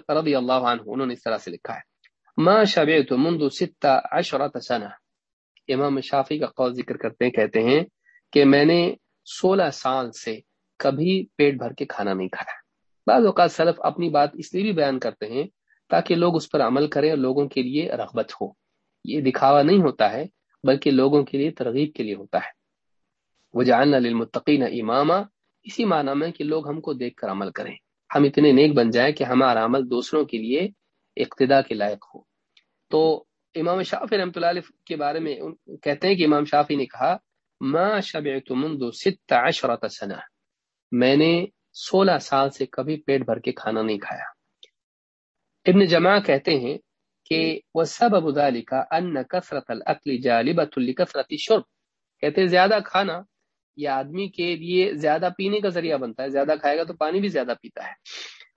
رضی اللہ عنہ، انہوں نے اس طرح سے لکھا ہے، ما شبعت منذ ستہ عشرت سنہ امام شافی کا قول ذکر کرتے ہیں، کہتے ہیں کہ میں نے سولہ سال سے کبھی پیٹ بھر کے کھانا نہیں کھایا۔ بعض اوقات سلف اپنی بات اس لیے بھی بیان کرتے ہیں تاکہ لوگ اس پر عمل کریں اور لوگوں کے لیے رغبت ہو۔ یہ دکھاوا نہیں ہوتا ہے، بلکہ لوگوں کے لیے ترغیب کے لیے ہوتا ہے۔ وہ جاننا للمتقین اماما اسی معنی میں کہ لوگ ہم کو دیکھ کر عمل کریں۔ ہم اتنے نیک بن جائیں کہ ہمارا عمل دوسروں کے لیے اقتدا کے لائق ہو۔ تو امام شافی رحمۃ اللہ علیہ کے بارے میں کہتے ہیں کہ امام شافی نے کہا، ما شبعت منذ ست عشرت سنہ میں نے سولہ سال سے کبھی پیٹ بھر کے کھانا نہیں کھایا۔ ابن جماع کہتے ہیں کہ وہ سب ابودالی کا ان کثرت العقلی جالبۃ الکثرت شرب کہتے زیادہ کھانا یہ آدمی کے لیے زیادہ پینے کا ذریعہ بنتا ہے، زیادہ کھائے گا تو پانی بھی زیادہ پیتا ہے۔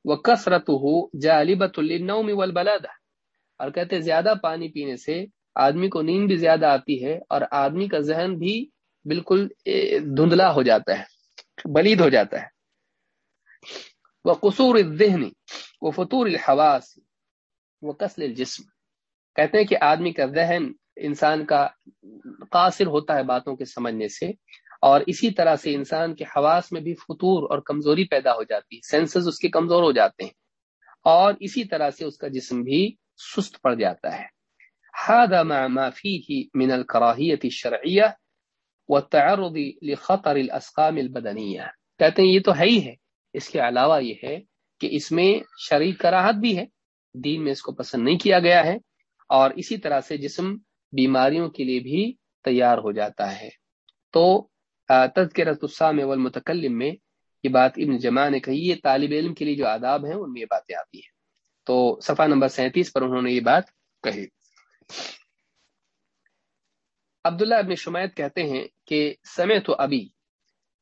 وہ کثرت ہو جالبۃ النوم والبلادہ. اور کہتے زیادہ پانی پینے سے آدمی کو نیند بھی زیادہ آتی ہے اور آدمی کا ذہن بھی بالکل دھندلا ہو جاتا ہے، بلید ہو جاتا ہے۔ وہ قصور ذہنی وہ فطور الحواس، وہ قسل الجسم۔ کہتے ہیں کہ آدمی کا ذہن انسان کا قاصر ہوتا ہے باتوں کے سمجھنے سے، اور اسی طرح سے انسان کے حواس میں بھی فطور اور کمزوری پیدا ہو جاتی ہے، سینسز اس کے کمزور ہو جاتے ہیں۔ اور اسی طرح سے اس کا جسم بھی سست پڑ جاتا ہے۔ هذا مع ما فيه من الكراهيه الشرعيه والتعرض لخطر الاسقام البدنيه کہتے ہیں، یہ تو ہے ہی ہے۔ اس کے علاوہ یہ ہے کہ اس میں شرعی کراہت بھی ہے۔ دین میں اس کو پسند نہیں کیا گیا ہے۔ اور اسی طرح سے جسم بیماریوں کے لیے بھی تیار ہو جاتا ہے۔ تو تذکرۃ السام والمتکلم میں یہ بات ابن جماع نے کہی، یہ طالب علم کے لیے جو آداب ہیں، ان میں یہ باتیں آتی ہیں۔ تو صفحہ نمبر سینتیس پر انہوں نے یہ بات کہی۔ عبداللہ ابن شمید کہتے ہیں کہ، سمعت ابی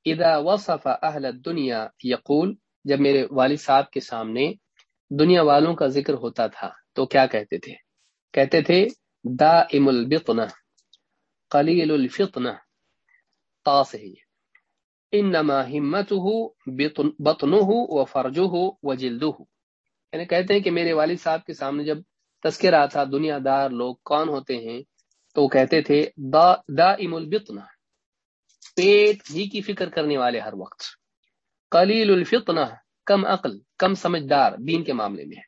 اذا وصف اہل الدنیا یقول، جب میرے والد صاحب کے سامنے دنیا والوں کا ذکر ہوتا تھا، تو کیا کہتے تھے؟ کہتے تھے، دائم البطنہ، قلیل الفطنہ تاصحی انما همته بطنه وفرجه وجلده یعنی کہتے ہیں کہ میرے والد صاحب کے سامنے جب تذکرہ تھا دنیا دار لوگ کون ہوتے ہیں، تو کہتے تھے، دا، دائم البطنہ پیٹ ہی کی فکر کرنے والے ہر وقت۔ قلیل الفطنہ، کم عقل، کم سمجھدار۔ دین کے معاملے میں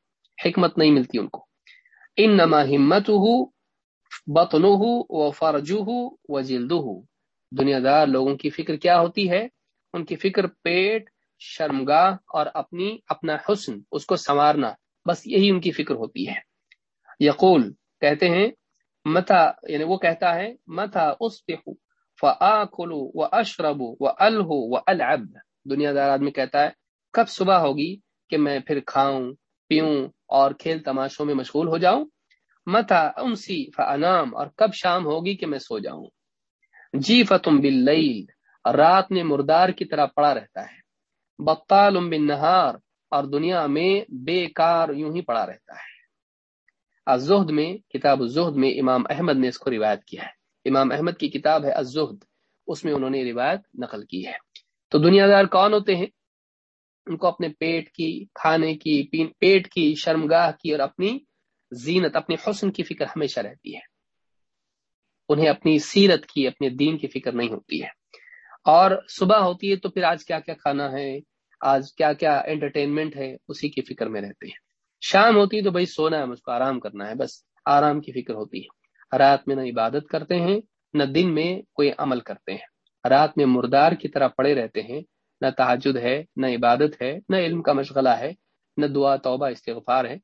حکمت نہیں ملتی ان کو۔ انما همته بطنه وفرجه وجلده دنیا دار لوگوں کی فکر کیا ہوتی ہے؟ ان کی فکر پیٹ شرمگاہ اور اپنی، اپنا حسن، اس کو سنوارنا، بس یہی ان کی فکر ہوتی ہے۔ یقول، کہتے ہیں متا یعنی وہ کہتا ہے متا اس فآکلو و اشرب و الہو و العب دنیا دار آدمی کہتا ہے، کب صبح ہوگی کہ میں پھر کھاؤں، پیوں اور کھیل تماشوں میں مشغول ہو جاؤں؟ متا انسی فانام، اور کب شام ہوگی کہ میں سو جاؤں؟ جی فتم بل رات میں مردار کی طرح پڑا رہتا ہے۔ بطال بن نہار اور دنیا میں بے کار یوں ہی پڑا رہتا ہے۔ الزہد میں، کتاب الزہد میں امام احمد نے اس کو روایت کیا ہے۔ امام احمد کی کتاب ہے الزہد، اس میں انہوں نے روایت نقل کی ہے۔ تو دنیا دار کون ہوتے ہیں؟ ان کو اپنے پیٹ کی، کھانے کی پیٹ کی، شرمگاہ کی، اور اپنی زینت اپنے حسن کی فکر ہمیشہ رہتی ہے۔ انہیں اپنی سیرت کی، اپنے دین کی فکر نہیں ہوتی ہے۔ اور صبح ہوتی ہے تو پھر آج کیا کیا کھانا ہے؟ آج کیا کیا انٹرٹینمنٹ ہے؟ اسی کی فکر میں رہتے ہیں۔ شام ہوتی ہے تو بھائی سونا ہے مجھ کو آرام کرنا ہے، بس آرام کی فکر ہوتی ہے۔ رات میں نہ عبادت کرتے ہیں، نہ دن میں کوئی عمل کرتے ہیں۔ رات میں مردار کی طرح پڑے رہتے ہیں۔ نہ تحجد ہے، نہ عبادت ہے، نہ علم کا مشغلہ ہے، نہ دعا، توبہ، استغفار ہے۔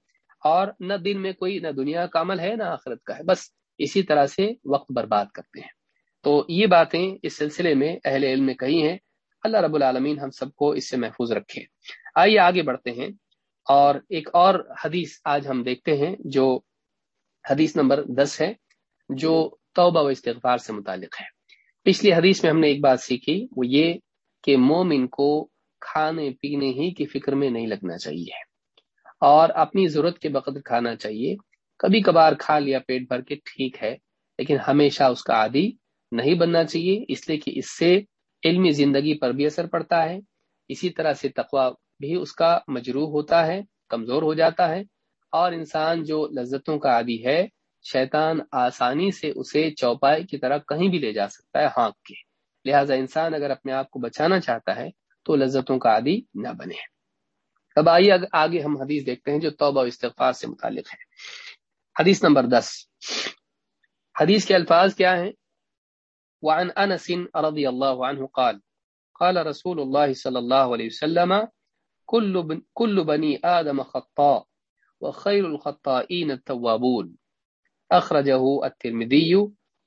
اور نہ دن میں کوئی، نہ دنیا کا عمل ہے، نہ آخرت کا ہے۔ بس اسی طرح سے وقت برباد کرتے ہیں۔ تو یہ باتیں اس سلسلے میں اہل علم نے کہی ہیں۔ اللہ رب العالمین ہم سب کو اس سے محفوظ رکھے۔ آئیے آگے بڑھتے ہیں اور ایک اور حدیث آج ہم دیکھتے ہیں جو حدیث نمبر دس ہے، جو توبہ و استغفار سے متعلق ہے۔ پچھلی حدیث میں ہم نے ایک بات سیکھی، وہ یہ کہ مومن کو کھانے پینے ہی کی فکر میں نہیں لگنا چاہیے۔ اور اپنی ضرورت کے بقدر کھانا چاہیے۔ کبھی کبھار کھا لیا پیٹ بھر کے ٹھیک ہے، لیکن ہمیشہ اس کا عادی نہیں بننا چاہیے، اس لیے کہ اس سے علمی زندگی پر بھی اثر پڑتا ہے۔ اسی طرح سے تقوا بھی اس کا مجروح ہوتا ہے، کمزور ہو جاتا ہے۔ اور انسان جو لذتوں کا عادی ہے، شیطان آسانی سے اسے چوپائے کی طرح کہیں بھی لے جا سکتا ہے ہانک کے۔ لہٰذا انسان اگر اپنے آپ کو بچانا چاہتا ہے، تو لذتوں کا عادی نہ بنے۔ اب آئیے آگے ہم حدیث دیکھتے ہیں جو توبہ و استغفار سے متعلق ہے۔ حدیث نمبر دس۔ حدیث کے الفاظ کیا ہیں؟ وعن انس رضی اللہ عنہ قال قال رسول اللہ صلی اللہ علیہ وسلم كل كل بني آدم خطاء وخير الخطائين التوابون اخرجه الترمذي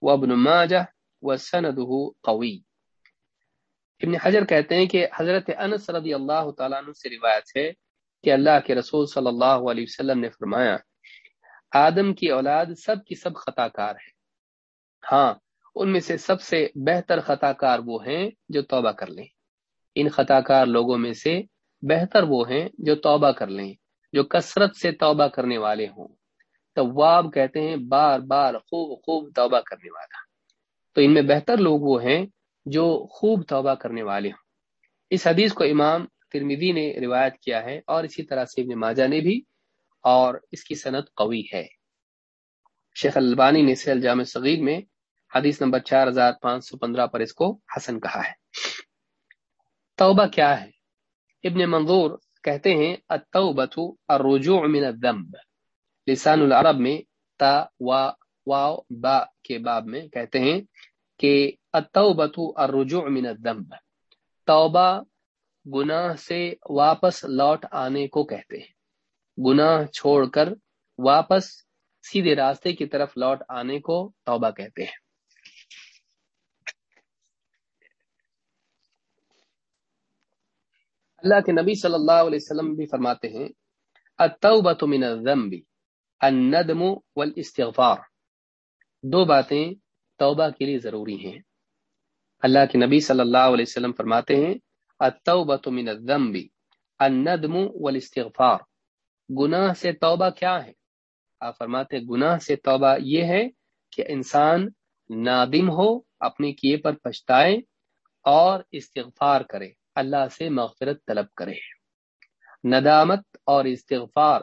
وابن ماجه وسنده قوي ابن حجر کہتے ہیں کہ حضرت انس رضی اللہ تعالیٰ عنہ سے روایت ہے کہ اللہ کے رسول صلی اللہ علیہ وسلم نے فرمایا، آدم کی اولاد سب کی سب خطا کار ہے۔ ہاں ان میں سے سب سے بہتر خطا کار وہ ہیں جو توبہ کر لیں۔ ان خطا کار لوگوں میں سے بہتر وہ ہیں جو توبہ کر لیں، جو کثرت سے توبہ کرنے والے ہوں۔ تواب کہتے ہیں بار بار خوب خوب توبہ کرنے والا۔ تو ان میں بہتر لوگ وہ ہیں جو خوب توبہ کرنے والے ہوں۔ اس حدیث کو امام ترمیدی نے روایت کیا ہے اور اسی طرح سے ابن ماجہ نے بھی اور اس کی صنعت قوی ہے۔ شیخ البانی نے سیل جامع صغیر میں حدیث نمبر چار ہزار پانچ سو پندرہ پر اس کو حسن کہا ہے۔ توبہ کیا ہے؟ ابن منظور کہتے ہیں الرجوع من الذنب۔ لسان العرب میں تا، وا واو با کے باب میں کہتے ہیں کہ التوبۃ الرجوع من الذنب۔ توبہ گناہ سے واپس لوٹ آنے کو کہتے ہیں۔ گناہ چھوڑ کر واپس سیدھے راستے کی طرف لوٹ آنے کو توبہ کہتے ہیں۔ اللہ کے نبی صلی اللہ علیہ وسلم بھی فرماتے ہیں التوبة من الذنب، الندم والاستغفار۔ دو باتیں توبہ کے لیے ضروری ہیں۔ اللہ کے نبی صلی اللہ علیہ وسلم فرماتے ہیں التوبة من الذنب، الندم والاستغفار۔ گناہ سے توبہ کیا ہے؟ آپ فرماتے گناہ سے توبہ یہ ہے کہ انسان نادم ہو، اپنے کیے پر پچھتائے اور استغفار کرے۔ اللہ سے مغفرت طلب کرے۔ ندامت اور استغفار،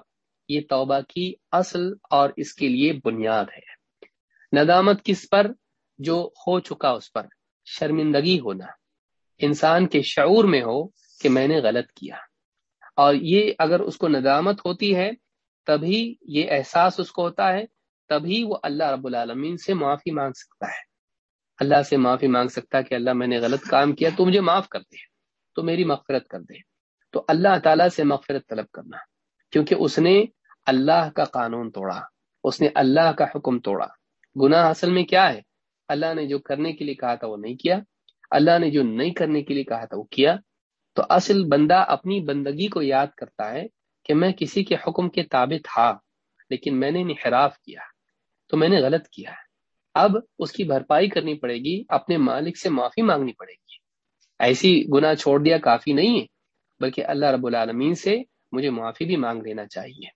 یہ توبہ کی اصل اور اس کے لیے بنیاد ہے۔ ندامت کس پر؟ جو ہو چکا اس پر۔ شرمندگی ہونا۔ انسان کے شعور میں ہو کہ میں نے غلط کیا۔ اور یہ اگر اس کو ندامت ہوتی ہے، تبھی یہ احساس اس کو ہوتا ہے، تبھی وہ اللہ رب العالمین سے معافی مانگ سکتا ہے۔ اللہ سے معافی مانگ سکتا ہے کہ اللہ میں نے غلط کام کیا، تو مجھے معاف کر دے۔ تو میری مغفرت کر دے۔ تو اللہ تعالیٰ سے مغفرت طلب کرنا۔ کیونکہ اس نے اللہ کا قانون توڑا، اس نے اللہ کا حکم توڑا۔ گناہ اصل میں کیا ہے؟ اللہ نے جو کرنے کے لیے کہا تھا وہ نہیں کیا۔ اللہ نے جو نہیں کرنے کے لیے کہا تھا وہ کیا۔ تو اصل بندہ اپنی بندگی کو یاد کرتا ہے کہ میں کسی کے حکم کے تابع تھا، لیکن میں نے انحراف کیا۔ تو میں نے غلط کیا۔ اب اس کی بھرپائی کرنی پڑے گی، اپنے مالک سے معافی مانگنی پڑے گی۔ ایسی گناہ چھوڑ دیا کافی نہیں ہے، بلکہ اللہ رب العالمین سے مجھے معافی بھی مانگ لینا چاہیے۔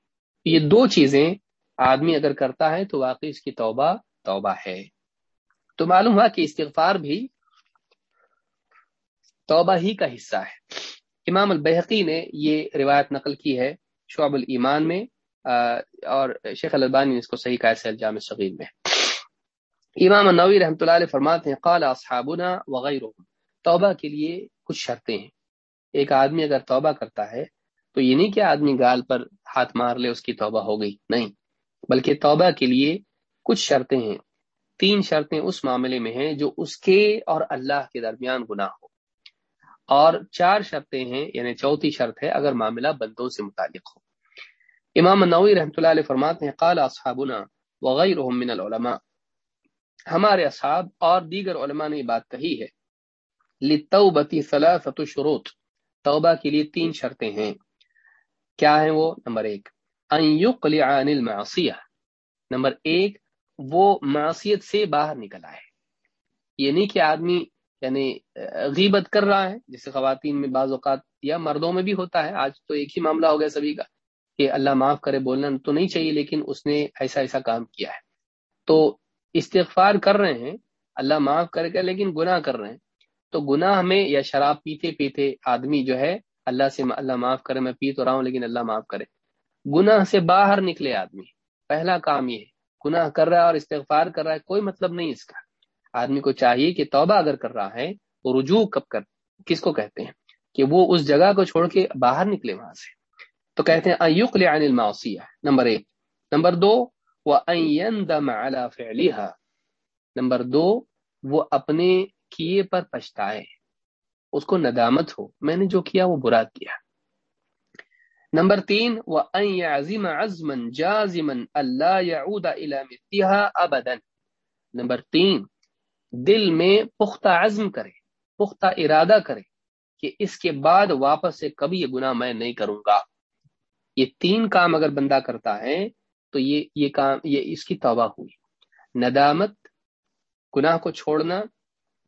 یہ دو چیزیں آدمی اگر کرتا ہے تو واقعی اس کی توبہ توبہ ہے۔ تو معلوم ہوا کہ استغفار بھی توبہ ہی کا حصہ ہے۔ امام البحقی نے یہ روایت نقل کی ہے شعب الایمان میں اور شیخ البانی نے اس کو صحیح کہا الجام صغیر میں۔ امام النوی رحمۃ اللہ علیہ فرماتے ہیں، قال اصحابنا وغیرهم توبہ کے لیے کچھ شرطیں ہیں۔ ایک آدمی اگر توبہ کرتا ہے، تو یہ نہیں کہ آدمی گال پر ہاتھ مار لے، اس کی توبہ ہو گئی۔ نہیں، بلکہ توبہ کے لیے کچھ شرطیں ہیں۔ تین شرطیں اس معاملے میں ہیں جو اس کے اور اللہ کے درمیان گناہ ہو۔ اور چار شرطیں ہیں یعنی چوتھی شرط ہے، اگر معاملہ بندوں سے متعلق ہو۔ امام نوی رحمۃ اللہ علیہ فرماتے ہیں، قال اصحابنا وغیرهم من العلماء۔ ہمارے اصحاب اور دیگر علماء نے یہ بات کہی ہے لتوبتی ثلاثت شروط۔ توبہ کے لیے تین شرطیں ہیں۔ کیا ہیں وہ؟ نمبر ایک ان یقلع عن المعصیہ نمبر ایک وہ معصیت سے باہر نکل آئے۔ یہ نہیں کہ آدمی یعنی غیبت کر رہا ہے جیسے خواتین میں بعض اوقات یا مردوں میں بھی ہوتا ہے۔ آج تو ایک ہی معاملہ ہو گیا سبھی کا کہ اللہ معاف کرے بولنا تو نہیں چاہیے لیکن اس نے ایسا ایسا کام کیا ہے۔ تو استغفار کر رہے ہیں اللہ معاف کرے گا لیکن گناہ کر رہے ہیں۔ تو گناہ میں یا شراب پیتے پیتے آدمی جو ہے، اللہ سے اللہ معاف کرے، میں پی تو رہا ہوں لیکن اللہ معاف کرے۔ گناہ سے باہر نکلے آدمی۔ پہلا کام یہ ہے، گناہ کر رہا ہے اور استغفار کر رہا ہے، کوئی مطلب نہیں اس کا۔ آدمی کو چاہیے کہ توبہ اگر کر رہا ہے تو رجوع کب کر، کس کو کہتے ہیں؟ کہ وہ اس جگہ کو چھوڑ کے باہر نکلے وہاں سے۔ تو کہتے ہیں ایوق عن المعصیہ۔ نمبر ایک۔ نمبر دو وہ نمبر دو، وہ اپنے کیے پر پچھتائے۔ اس کو ندامت ہو۔ میں نے جو کیا وہ برا کیا۔ نمبر تین وہ عظیم ازمن جازمن اللہ یعود ابدا نمبر تین، دل میں پختہ عزم کرے، پختہ ارادہ کرے کہ اس کے بعد واپس سے کبھی یہ گناہ میں نہیں کروں گا۔ یہ تین کام اگر بندہ کرتا ہے تو یہ یہ کام، یہ اس کی توبہ ہوئی۔ ندامت، گناہ کو چھوڑنا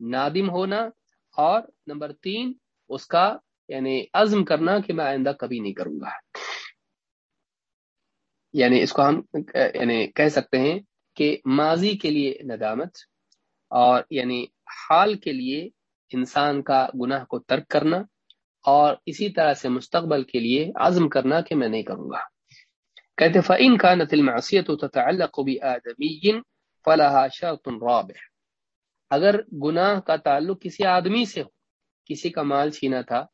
نادم ہونا اور نمبر تین، اس کا یعنی عزم کرنا کہ میں آئندہ کبھی نہیں کروں گا۔ یعنی اس کو ہم یعنی کہہ سکتے ہیں کہ ماضی کے لیے ندامت اور یعنی حال کے لیے انسان کا گناہ کو ترک کرنا اور اسی طرح سے مستقبل کے لیے عزم کرنا کہ میں نہیں کروں گا۔ کہتے فعین کا نتل معصیت فلاح شرط رابع اگر گناہ کا تعلق کسی آدمی سے ہو، کسی کا مال چھینا تھا،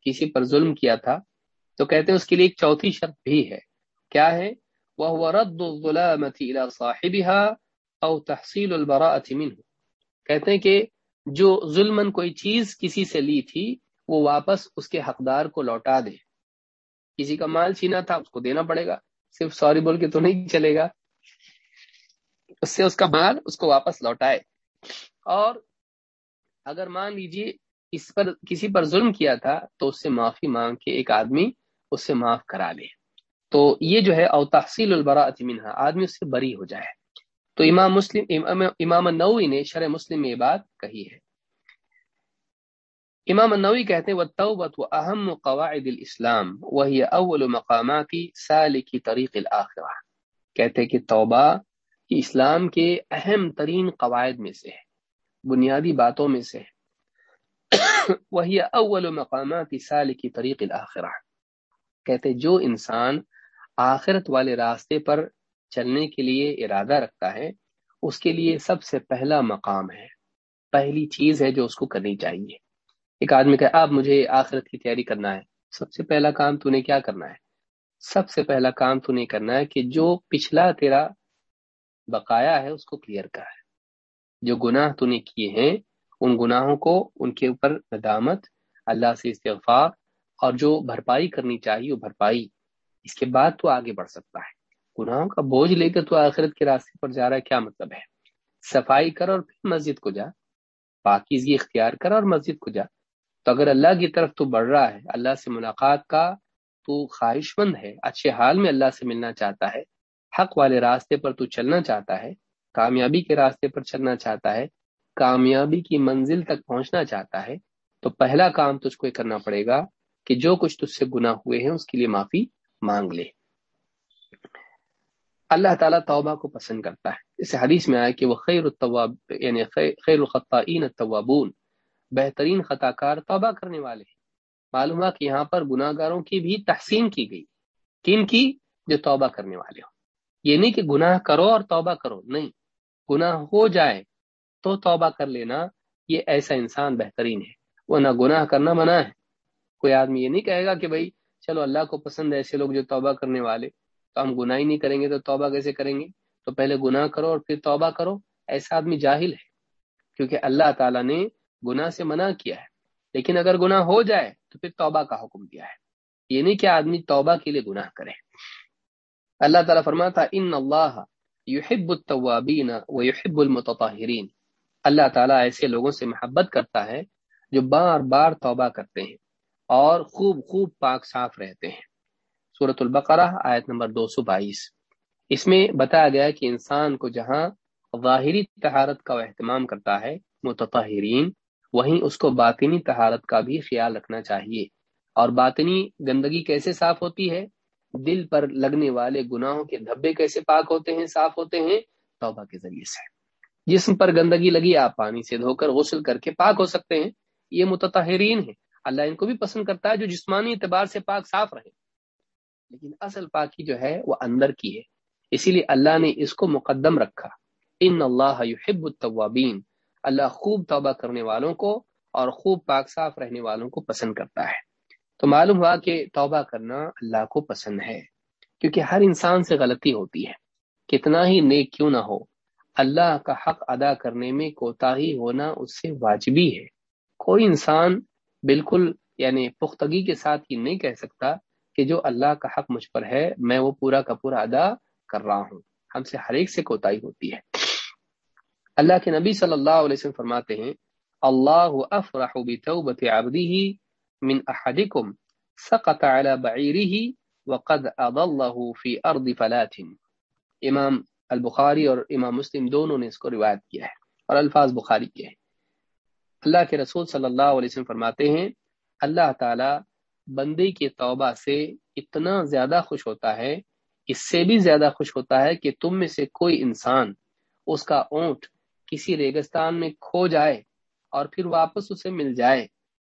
کسی پر ظلم کیا تھا، تو کہتے ہیں اس کے لیے ایک چوتھی شرط بھی ہے۔ کیا ہے؟ وہ رد الظلامت الى صاحبها او تحصیل البراءت منه۔ کہتے ہیں کہ جو ظلمن کوئی چیز کسی سے لی تھی، وہ واپس اس کے حقدار کو لوٹا دے۔ کسی کا مال چھینا تھا، اس کو دینا پڑے گا۔ صرف سوری بول کے تو نہیں چلے گا۔ اس سے اس کا مال اس کو واپس لوٹائے۔ اور اگر مان لیجیے اس پر کسی پر ظلم کیا تھا تو اس سے معافی مانگ کے ایک آدمی اس سے معاف کرا لے۔ تو یہ جو ہے، او تحصیل البرا منہا، آدمی اس سے بری ہو جائے۔ تو امام مسلم، امام نوی نے شرح مسلم میں یہ بات کہی ہے۔ امام نوی کہتے ہیں وہ توبت و اہم قواعد الاسلام وہی اول مقاماتی سال کی طریق الآخرہ کہتے کہ توبہ اسلام کے اہم ترین قواعد میں سے ہے۔ بنیادی باتوں میں سے وہی اول مقامات سال کی طریق الآخرہ کہتے جو انسان آخرت والے راستے پر چلنے کے لیے ارادہ رکھتا ہے، اس کے لیے سب سے پہلا مقام ہے۔ پہلی چیز ہے جو اس کو کرنی چاہیے۔ ایک آدمی کہ اب مجھے آخرت کی تیاری کرنا ہے۔ سب سے پہلا کام تو نے کیا کرنا ہے؟ سب سے پہلا کام تو نے کرنا ہے کہ جو پچھلا تیرا بقایا ہے، اس کو کلیئر کر ہے۔ جو گناہ تو نے کیے ہیں، ان گناہوں کو ان کے اوپر ندامت، اللہ سے استغفار اور جو بھرپائی کرنی چاہیے وہ بھرپائی۔ اس کے بعد تو آگے بڑھ سکتا ہے۔ گناہوں کا بوجھ لے کر تو آخرت کے راستے پر جا رہا ہے، کیا مطلب ہے؟ صفائی کر اور پھر مسجد کو جا۔ پاکیزگی اختیار کر اور مسجد کو جا۔ تو اگر اللہ کی طرف تو بڑھ رہا ہے، اللہ سے ملاقات کا تو خواہش مند ہے، اچھے حال میں اللہ سے ملنا چاہتا ہے، حق والے راستے پر تو چلنا چاہتا ہے۔ کامیابی کے راستے پر چلنا چاہتا ہے، کامیابی کی منزل تک پہنچنا چاہتا ہے، تو پہلا کام تجھ کو کرنا پڑے گا کہ جو کچھ تجھ سے گناہ ہوئے ہیں، اس کے لیے معافی مانگ لے۔ اللہ تعالیٰ توبہ کو پسند کرتا ہے۔ اس حدیث میں آیا کہ وہ خیر الطواب یعنی خیر الخطین الطوابون بہترین خطا کار توبہ کرنے والے ہیں۔ معلوم کہ یہاں پر گناہ گاروں کی بھی تحسین کی گئی۔ کن کی؟ جو توبہ کرنے والے ہوں۔ یہ نہیں کہ گناہ کرو اور توبہ کرو، نہیں۔ گناہ ہو جائے تو توبہ کر لینا، یہ ایسا انسان بہترین ہے۔ وہ نہ گناہ کرنا منع ہے۔ کوئی آدمی یہ نہیں کہے گا کہ بھائی، چلو اللہ کو پسند ہے ایسے لوگ جو توبہ کرنے والے، تو ہم گناہ ہی نہیں کریں گے، تو توبہ کیسے کریں گے؟ تو پہلے گناہ کرو اور پھر توبہ کرو۔ ایسا آدمی جاہل ہے، کیونکہ اللہ تعالیٰ نے گناہ سے منع کیا ہے۔ لیکن اگر گناہ ہو جائے، تو پھر توبہ کا حکم دیا ہے۔ یہ نہیں کہ آدمی توبہ کے لیے گناہ کرے۔ اللہ تعالیٰ فرماتا ان اللہ یحب التوابین و یحب اللہ تعالیٰ ایسے لوگوں سے محبت کرتا ہے جو بار بار توبہ کرتے ہیں اور خوب خوب پاک صاف رہتے ہیں۔ صورت البقرہ آیت نمبر دو سو بائیس۔ اس میں بتایا گیا کہ انسان کو جہاں ظاہری تہارت کا اہتمام کرتا ہے، متطہرین، وہیں اس کو باطنی تہارت کا بھی خیال رکھنا چاہیے۔ اور باطنی گندگی کیسے صاف ہوتی ہے؟ دل پر لگنے والے گناہوں کے دھبے کیسے پاک ہوتے ہیں، صاف ہوتے ہیں؟ توبہ کے ذریعے سے۔ جسم پر گندگی لگی، آپ پانی سے دھو کر غسل کر کے پاک ہو سکتے ہیں۔ یہ متطہرین ہیں۔ اللہ ان کو بھی پسند کرتا ہے جو جسمانی اعتبار سے پاک، صاف رہے۔ لیکن اصل پاکی جو ہے وہ اندر کی ہے۔ اسی لیے اللہ نے اس کو مقدم رکھا۔ ان اللہ يحب التوابین۔ اللہ خوب توبہ کرنے والوں کو اور خوب پاک، صاف رہنے والوں کو پسند کرتا ہے۔ تو معلوم ہوا کہ توبہ کرنا اللہ کو پسند ہے، کیونکہ ہر انسان سے غلطی ہوتی ہے۔ کتنا ہی نیک کیوں نہ ہو، اللہ کا حق ادا کرنے میں کوتا ہی ہونا اس سے واجبی ہے۔ کوئی انسان بالکل یعنی پختگی کے ساتھ یہ نہیں کہہ سکتا کہ جو اللہ کا حق مجھ پر ہے، میں وہ پورا کا پورا ادا کر رہا ہوں۔ ہم سے ہر ایک سے کوتاہی ہوتی ہے۔ اللہ کے نبی صلی اللہ علیہ وسلم فرماتے ہیں، اللہ افرح بتوبت عبده من احدکم سقط على بعیره وقد اضله في ارض فلات. امام البخاری اور امام مسلم دونوں نے اس کو روایت کیا ہے اور الفاظ بخاری کے ہیں۔ اللہ کے رسول صلی اللہ علیہ وسلم فرماتے ہیں، اللہ تعالی بندے کی توبہ سے اتنا زیادہ خوش ہوتا ہے، اس سے بھی زیادہ خوش ہوتا ہے کہ تم میں سے کوئی انسان اس کا اونٹ کسی ریگستان میں کھو جائے اور پھر واپس اسے مل جائے۔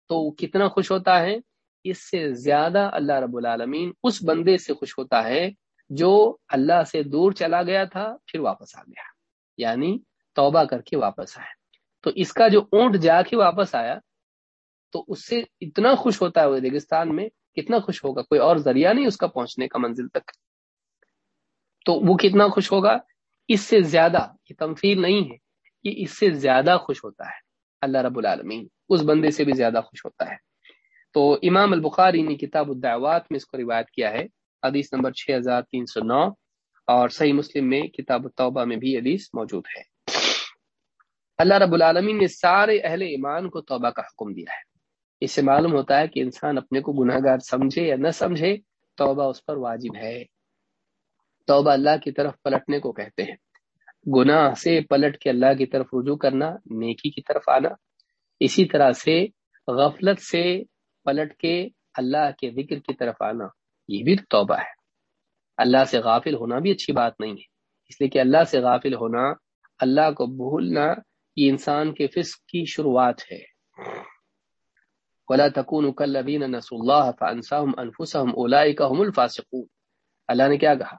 تو وہ کتنا خوش ہوتا ہے؟ اس سے زیادہ اللہ رب العالمین اس بندے سے خوش ہوتا ہے جو اللہ سے دور چلا گیا تھا، پھر واپس آ گیا۔ یعنی توبہ کر کے واپس آیا تو اس کا جو اونٹ جا کے واپس آیا، تو اس سے اتنا خوش ہوتا ہے وہ ریگستان میں، کتنا خوش ہوگا۔ کوئی اور ذریعہ نہیں اس کا پہنچنے کا منزل تک۔ تو وہ کتنا خوش ہوگا؟ اس سے زیادہ، یہ تمفیر نہیں ہے، یہ اس سے زیادہ خوش ہوتا ہے۔ اللہ رب العالمین۔ اس بندے سے بھی زیادہ خوش ہوتا ہے۔ تو امام البخاری نے کتاب الدعوات میں اس کو روایت کیا ہے۔ حدیث نمبر 6309 اور صحیح مسلم میں کتاب التوبہ میں بھی حدیث موجود ہے۔ اللہ رب العالمین نے سارے اہل ایمان کو توبہ کا حکم دیا ہے۔ اس سے معلوم ہوتا ہے کہ انسان اپنے کو گناہ گار سمجھے یا نہ سمجھے، توبہ اس پر واجب ہے۔ توبہ اللہ کی طرف پلٹنے کو کہتے ہیں۔ گناہ سے پلٹ کے اللہ کی طرف رجوع کرنا، نیکی کی طرف آنا اسی طرح سے غفلت سے پلٹ کے اللہ کے ذکر کی طرف آنا، یہ بھی توبہ ہے۔ اللہ سے غافل ہونا بھی اچھی بات نہیں ہے۔ اس لیے کہ اللہ سے غافل ہونا، اللہ کو بھولنا، یہ انسان کے فسق کی شروعات ہے۔ ولا تكونوا كالذين نسوا الله فانساهم انفسهم اولئك هم الفاسقون۔ اللہ نے کیا کہا؟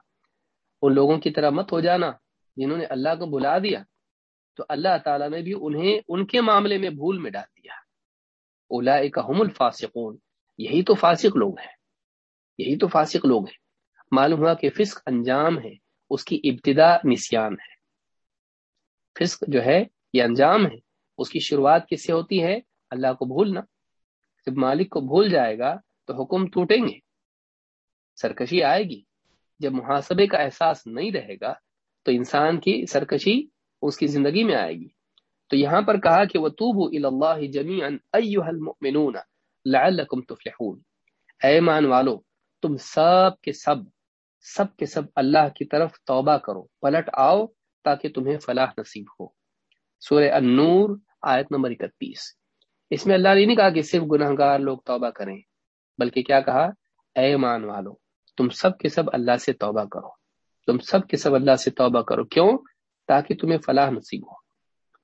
ان لوگوں کی طرح مت ہو جانا جنہوں نے اللہ کو بلا دیا۔ تو اللہ تعالیٰ نے بھی انہیں ان کے معاملے میں بھول میں ڈال دیا۔ اولئک هم الفاسقون، یہی تو فاسق لوگ ہیں۔ یہی تو فاسق لوگ ہیں۔ معلوم ہوا کہ فسق انجام ہے، اس کی ابتدا نسیان ہے۔ فسق جو ہے، یہ انجام ہے۔ اس کی شروعات کس سے ہوتی ہے؟ اللہ کو بھولنا۔ جب مالک کو بھول جائے گا، تو حکم ٹوٹیں گے۔ سرکشی آئے گی۔ جب محاسبے کا احساس نہیں رہے گا، تو انسان کی سرکشی اس کی زندگی میں آئے گی۔ تو یہاں پر کہا کہ وہ توبو اللہ جمی المؤمنون لعلکم تفلحون۔ اے مان والو، تم سب کے سب سب کے سب اللہ کی طرف توبہ کرو، پلٹ آؤ تاکہ تمہیں فلاح نصیب ہو۔ سورہ النور، آیت نمبر اکتیس۔ اس میں اللہ نے نہیں کہا کہ صرف گناہ گار لوگ توبہ کریں، بلکہ کیا کہا؟ اے مان والو، تم سب کے سب اللہ سے توبہ کرو۔ تم سب کے سب اللہ سے توبہ کرو۔ کیوں؟ تاکہ تمہیں فلاح نصیب ہو۔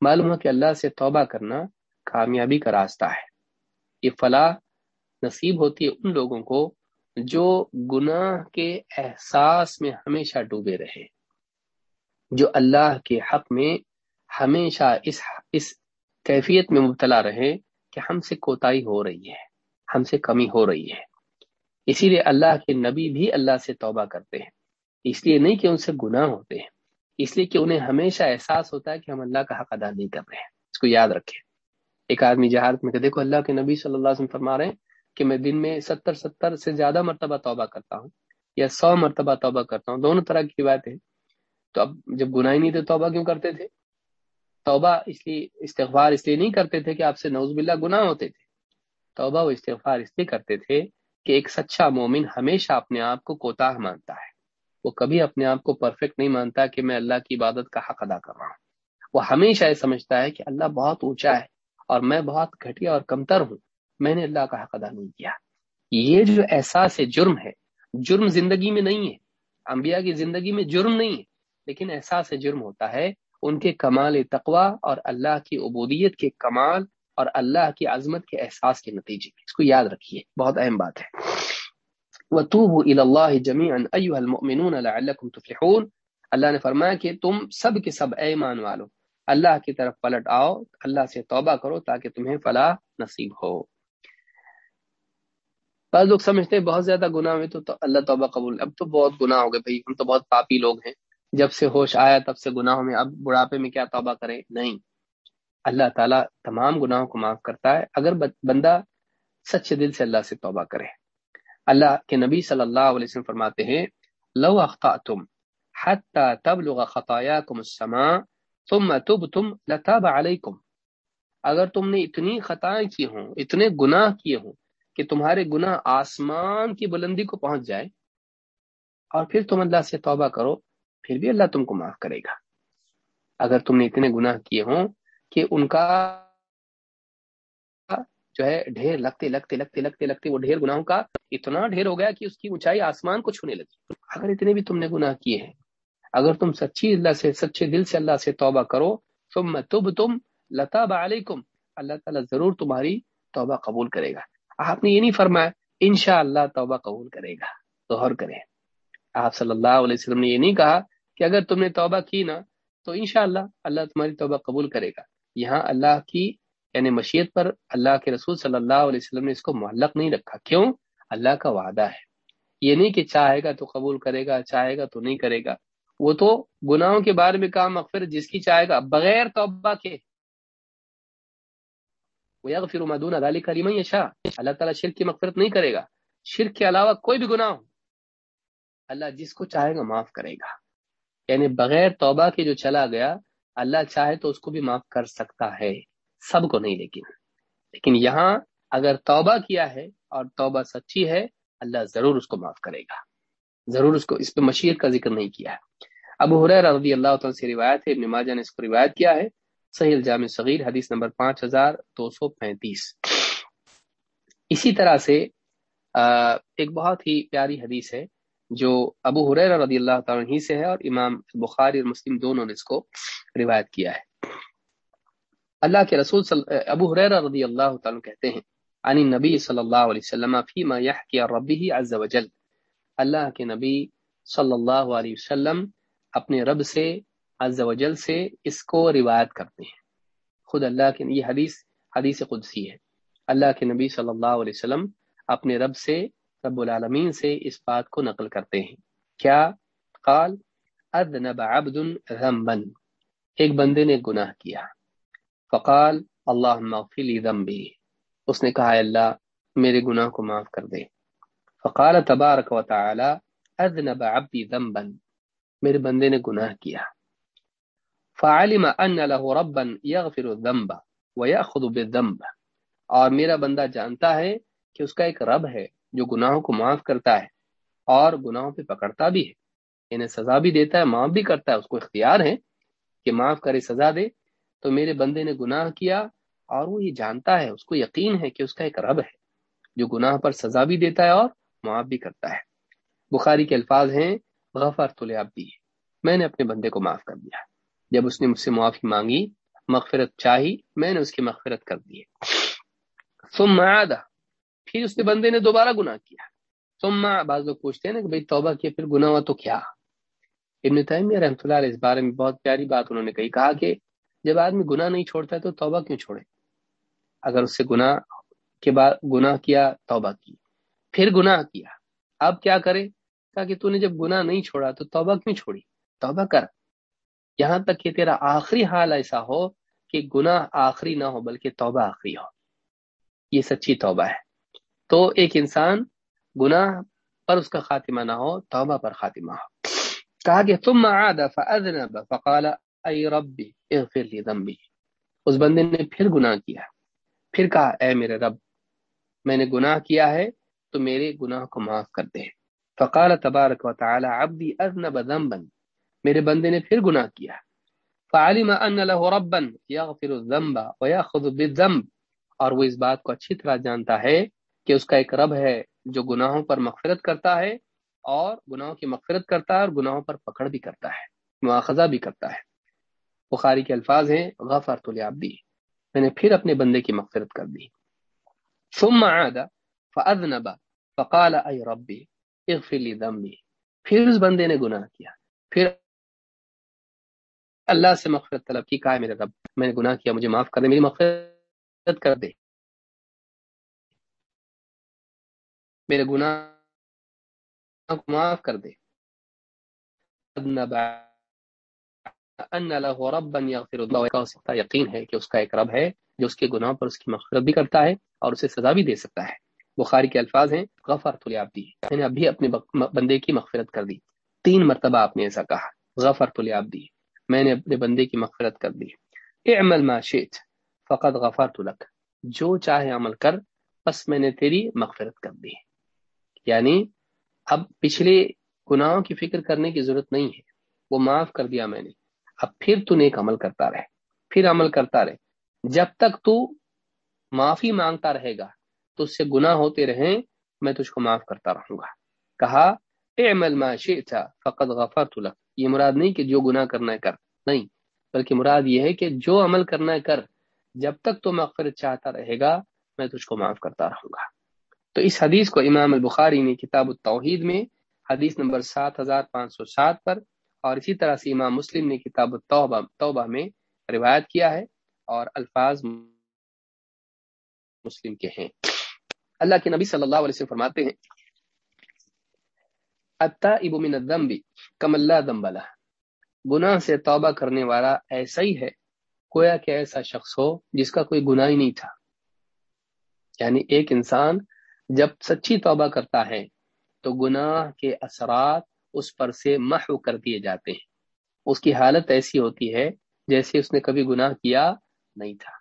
معلوم ہے کہ اللہ سے توبہ کرنا کامیابی کا راستہ ہے۔ یہ فلاح نصیب ہوتی ہے ان لوگوں کو جو گناہ کے احساس میں ہمیشہ ڈوبے رہے۔ جو اللہ کے حق میں ہمیشہ اس اس کیفیت میں مبتلا رہے کہ ہم سے کوتاہی ہو رہی ہے، ہم سے کمی ہو رہی ہے۔ اسی لیے اللہ کے نبی بھی اللہ سے توبہ کرتے ہیں۔ اس لیے نہیں کہ ان سے گناہ ہوتے ہیں۔ اس لیے کہ انہیں ہمیشہ احساس ہوتا ہے کہ ہم اللہ کا حق ادا نہیں کر رہے ہیں۔ اس کو یاد رکھیں۔ ایک آدمی جہارت میں کہ دیکھو اللہ کے نبی صلی اللہ علیہ وسلم فرما رہے ہیں کہ میں دن میں ستر ستر سے زیادہ مرتبہ توبہ کرتا ہوں یا سو مرتبہ توبہ کرتا ہوں۔ دونوں طرح کی بات ہے تو اب جب گناہ نہیں تھے، توبہ کیوں کرتے تھے؟ توبہ اس لیے، استغفار اس لیے نہیں کرتے تھے کہ آپ سے نوز باللہ گناہ ہوتے تھے۔ توبہ وہ استغفار اس لیے کرتے تھے کہ ایک سچا مومن ہمیشہ اپنے آپ کو کوتاہ مانتا ہے۔ وہ کبھی اپنے آپ کو پرفیکٹ نہیں مانتا کہ میں اللہ کی عبادت کا حق ادا کر رہا ہوں۔ وہ ہمیشہ یہ سمجھتا ہے کہ اللہ بہت اونچا ہے اور میں بہت گھٹیا اور کمتر ہوں۔ میں نے اللہ کا حق ادا نہیں کیا۔ یہ جو احساس جرم ہے، جرم زندگی میں نہیں ہے۔ انبیاء کی زندگی میں جرم نہیں ہے، لیکن احساس جرم ہوتا ہے ان کے کمال تقوا اور اللہ کی عبودیت کے کمال اور اللہ کی عظمت کے احساس کے نتیجے۔ اس کو یاد رکھیے، بہت اہم بات ہے۔ وَتُوبُوا إِلَى اللَّهِ جَمِيعًا، أَيُّهَا الْمُؤْمِنُونَ لَعَلَّكُمْ تُفْلِحُونَ. اللہ نے فرمایا کہ تم سب کے سب اے ایمان والو۔ اللہ کی طرف پلٹ آؤ، اللہ سے توبہ کرو تاکہ تمہیں فلاح نصیب ہو۔ بعض لوگ سمجھتے ہیں بہت زیادہ گناہ ہوئے تو اللہ توبہ قبول۔ اب تو بہت گناہ ہو گئے بھائی، ہم تو بہت پاپی لوگ ہیں۔ جب سے ہوش آیا تب سے گناہوں میں، اب بڑھاپے میں کیا توبہ کرے؟ نہیں۔ اللہ تعالیٰ تمام گناہوں کو معاف کرتا ہے۔ اگر بندہ سچے دل سے اللہ سے توبہ کرے۔ اللہ کے نبی صلی اللہ علیہ وسلم فرماتے ہیں، لو اخطأتم حتى تبلغ خطاياكم السماء ثم تبتم لتاب علیکم اگر تم نے اتنی خطائیں کی ہوں، اتنے گناہ کیے ہوں کہ تمہارے گناہ آسمان کی بلندی کو پہنچ جائے، اور پھر تم اللہ سے توبہ کرو، پھر بھی اللہ تم کو معاف کرے گا۔ اگر تم نے اتنے گناہ کیے ہوں کہ ان کا جو ہے ڈھیر لگتے لگتے لگتے لگتے لگتے وہ ڈھیر گناہوں کا اتنا ڈھیر ہو گیا کہ اس کی اونچائی آسمان کو چھونے لگی۔ اگر اتنے بھی تم نے گناہ کیے ہیں، اگر تم سچی اللہ سے، سچے دل سے اللہ سے توبہ کرو تم تب تم لتاب علیکم، اللہ تعالیٰ ضرور تمہاری توبہ قبول کرے گا۔ آپ نے یہ نہیں فرمایا انشاء اللہ توبہ قبول کرے گا۔ ظہر کرے آپ صلی اللہ علیہ وسلم نے یہ نہیں کہا کہ اگر تم نے توبہ کی نا، تو انشاءاللہ اللہ تمہاری توبہ قبول کرے گا۔ یہاں اللہ کی یعنی مشیت پر اللہ کے رسول صلی اللہ علیہ وسلم نے اس کو معلق نہیں رکھا۔ کیوں؟ اللہ کا وعدہ ہے۔ یہ نہیں کہ چاہے گا تو قبول کرے گا، چاہے گا تو نہیں کرے گا۔ وہ تو گناہوں کے بارے میں کہا مغفر جس کی چاہے گا، بغیر توبہ کے۔ پھر مدون ادالی کریم شاہ اللہ تعالیٰ شرک کی مغفرت نہیں کرے گا۔ شرک کے علاوہ کوئی بھی گناہ ہو۔ اللہ جس کو چاہے گا معاف کرے گا۔ یعنی بغیر توبہ کے جو چلا گیا، اللہ چاہے تو اس کو بھی معاف کر سکتا ہے۔ سب کو نہیں، لیکن لیکن یہاں اگر توبہ کیا ہے اور توبہ سچی ہے، اللہ ضرور اس کو معاف کرے گا۔ ضرور اس کو، اس پہ مشیر کا ذکر نہیں کیا ہے۔ ابو اب رضی اللہ تعالیٰ سے روایت ہے، ابن ماجہ نے اس کو روایت کیا ہے۔ صحیح الجام صغیر حدیث نمبر پانچ ہزار دو سو پینتیس۔ اسی طرح سے ایک بہت ہی پیاری حدیث ہے جو ابو حریر رضی اللہ تعالیٰ ہی سے ہے اور امام بخاری اور مسلم دونوں نے اس کو روایت کیا ہے۔ اللہ کے رسول صل... ابو حریر رضی اللہ تعالیٰ کہتے ہیں، عن نبی صلی اللہ علیہ وسلم فیما یحکی ربی عز وجل. اللہ کے نبی صلی اللہ علیہ وسلم اپنے رب سے، عز وجل سے اس کو روایت کرتے ہیں۔ خود اللہ کے یہ حدیث حدیث قدسی ہے۔ اللہ کے نبی صلی اللہ علیہ وسلم اپنے رب سے، رب العالمین سے اس بات کو نقل کرتے ہیں۔ کیا؟ قال اذنب عبد ذنبا. ایک بندے نے گناہ کیا۔ فقال اللہ مغفلی ذنبی۔ اس نے کہا اللہ، میرے گناہ کو معاف کر دے۔ فقال، تبارک و تعالی، اذنب عبدی ذنبا۔ میرے بندے نے گناہ کیا۔ فعلم ان له ربا يغفر الذنب ويأخذ بالذنب۔ اور میرا بندہ جانتا ہے کہ اس کا ایک رب ہے جو گناہوں کو معاف کرتا ہے اور گناہوں پہ پکڑتا بھی ہے۔ انہیں سزا بھی دیتا ہے، معاف بھی کرتا ہے۔ اس کو اختیار ہے کہ معاف کرے، سزا دے تو میرے بندے نے گناہ کیا اور وہ یہ جانتا ہے، اس کو یقین ہے کہ اس کا ایک رب ہے، جو گناہ پر سزا بھی دیتا ہے اور معاف بھی کرتا ہے۔ بخاری کے الفاظ ہیں غفر بھی میں نے اپنے بندے کو معاف کر دیا۔ جب اس نے مجھ سے معافی مانگی، مغفرت چاہی، میں نے اس کی مغفرت کر دی۔ ثم عاد۔ پھر اس نے بندے نے دوبارہ گناہ کیا۔ ثم بعض لوگ پوچھتے ہیں نا کہ بھئی توبہ کیا، پھر گناہ ہوا تو کیا؟ ابن تیمیہ رحمۃ اللہ علیہ اس بارے میں بہت پیاری بات انہوں نے کہی، کہا کہ جب آدمی گناہ نہیں چھوڑتا ہے تو توبہ کیوں چھوڑے؟ اگر اس سے گناہ کے بعد گناہ کیا، توبہ کی۔ پھر گناہ کیا۔ اب کیا کرے؟ تاکہ تو نے جب گناہ نہیں چھوڑا تو توبہ کیوں چھوڑی؟ توبہ کر۔ یہاں تک کہ تیرا آخری حال ایسا ہو کہ گناہ آخری نہ ہو بلکہ توبہ آخری ہو۔ یہ سچی توبہ ہے۔ تو ایک انسان گناہ پر اس کا خاتمہ نہ ہو، توبہ پر خاتمہ ہو۔ کہا کہ تم فاذنب، فقال ای ربی، اغفر لی ذنبی۔ اس بندے نے پھر گناہ کیا۔ پھر کہا، اے میرے رب، میں نے گناہ کیا ہے، تو میرے گناہ کو معاف کر دے۔ فقال تبارک و تعالی، عبدی اذنب ذنبا۔ میرے بندے نے پھر گناہ کیا۔ فعلم ان له ربا يغفر الذنب وياخذ بالذنب۔ اور وہ اس بات کو اچھی طرح جانتا ہے کہ اس کا ایک رب ہے جو گناہوں پر مغفرت کرتا ہے اور گناہوں کی مغفرت کرتا ہے اور گناہوں پر پکڑ بھی کرتا ہے مواخذہ بھی کرتا ہے۔ بخاری کے الفاظ ہیں، غفرت لعبدی۔ میں نے پھر اپنے بندے کی مغفرت کر دی۔ ثم عاد، فاذنب، فقال اي ربي اغفر لی ذنبی۔ پھر اس بندے نے گناہ کیا۔ پھر اللہ سے مغفرت طلب کی، کہا ہے میرے رب، میں نے گناہ کیا، مجھے معاف کر دے، میری مغفرت کر دے۔ میرے گناہ کو معاف کر دے۔ ان له ربا يغفر الله کا سکتا یقین ہے کہ اس کا ایک رب ہے جو اس کے گناہ پر اس کی مغفرت بھی کرتا ہے اور اسے سزا بھی دے سکتا ہے۔ بخاری کے الفاظ ہیں، غفرت لعبدی میں نے ابھی اپنے بندے کی مغفرت کر دی۔ تین مرتبہ آپ نے ایسا کہا، غفرت لعبدی، میں نے اپنے بندے کی مغفرت کر دی۔ اعمل ما شئت فقط غفرت لك جو چاہے عمل کر، بس میں نے تیری مغفرت کر دی۔ یعنی اب پچھلے گناہوں کی فکر کرنے کی ضرورت نہیں ہے، وہ معاف کر دیا میں نے۔ اب پھر تو نیک عمل کرتا رہے، پھر عمل کرتا رہے۔ جب تک تو معافی مانگتا رہے گا، تو اس سے گناہ ہوتے رہیں، میں تجھ کو معاف کرتا رہوں گا۔ کہا، اعمل ما شئت فقط غفرت لك یہ مراد نہیں کہ جو گناہ کرنا ہے کر، نہیں، بلکہ مراد یہ ہے کہ جو عمل کرنا ہے کر۔ جب تک تو مغفرت چاہتا رہے گا، میں تجھ کو معاف کرتا رہوں گا۔ تو اس حدیث کو امام البخاری نے کتاب التوحید میں، حدیث نمبر سات ہزار پانچ سو سات پر اور اسی طرح سے امام مسلم نے کتاب التوبہ توبہ میں روایت کیا ہے اور الفاظ مسلم کے ہیں۔ اللہ کے نبی صلی اللہ علیہ وسلم فرماتے ہیں، التائب من الذنب کم اللہ دمبلا گناہ سے توبہ کرنے والا ایسا ہی ہے کویا کہ ایسا شخص ہو جس کا کوئی گناہ ہی نہیں تھا۔ یعنی ایک انسان جب سچی توبہ کرتا ہے، تو گناہ کے اثرات اس پر سے محو کر دیے جاتے ہیں۔ اس کی حالت ایسی ہوتی ہے جیسے اس نے کبھی گناہ کیا نہیں تھا۔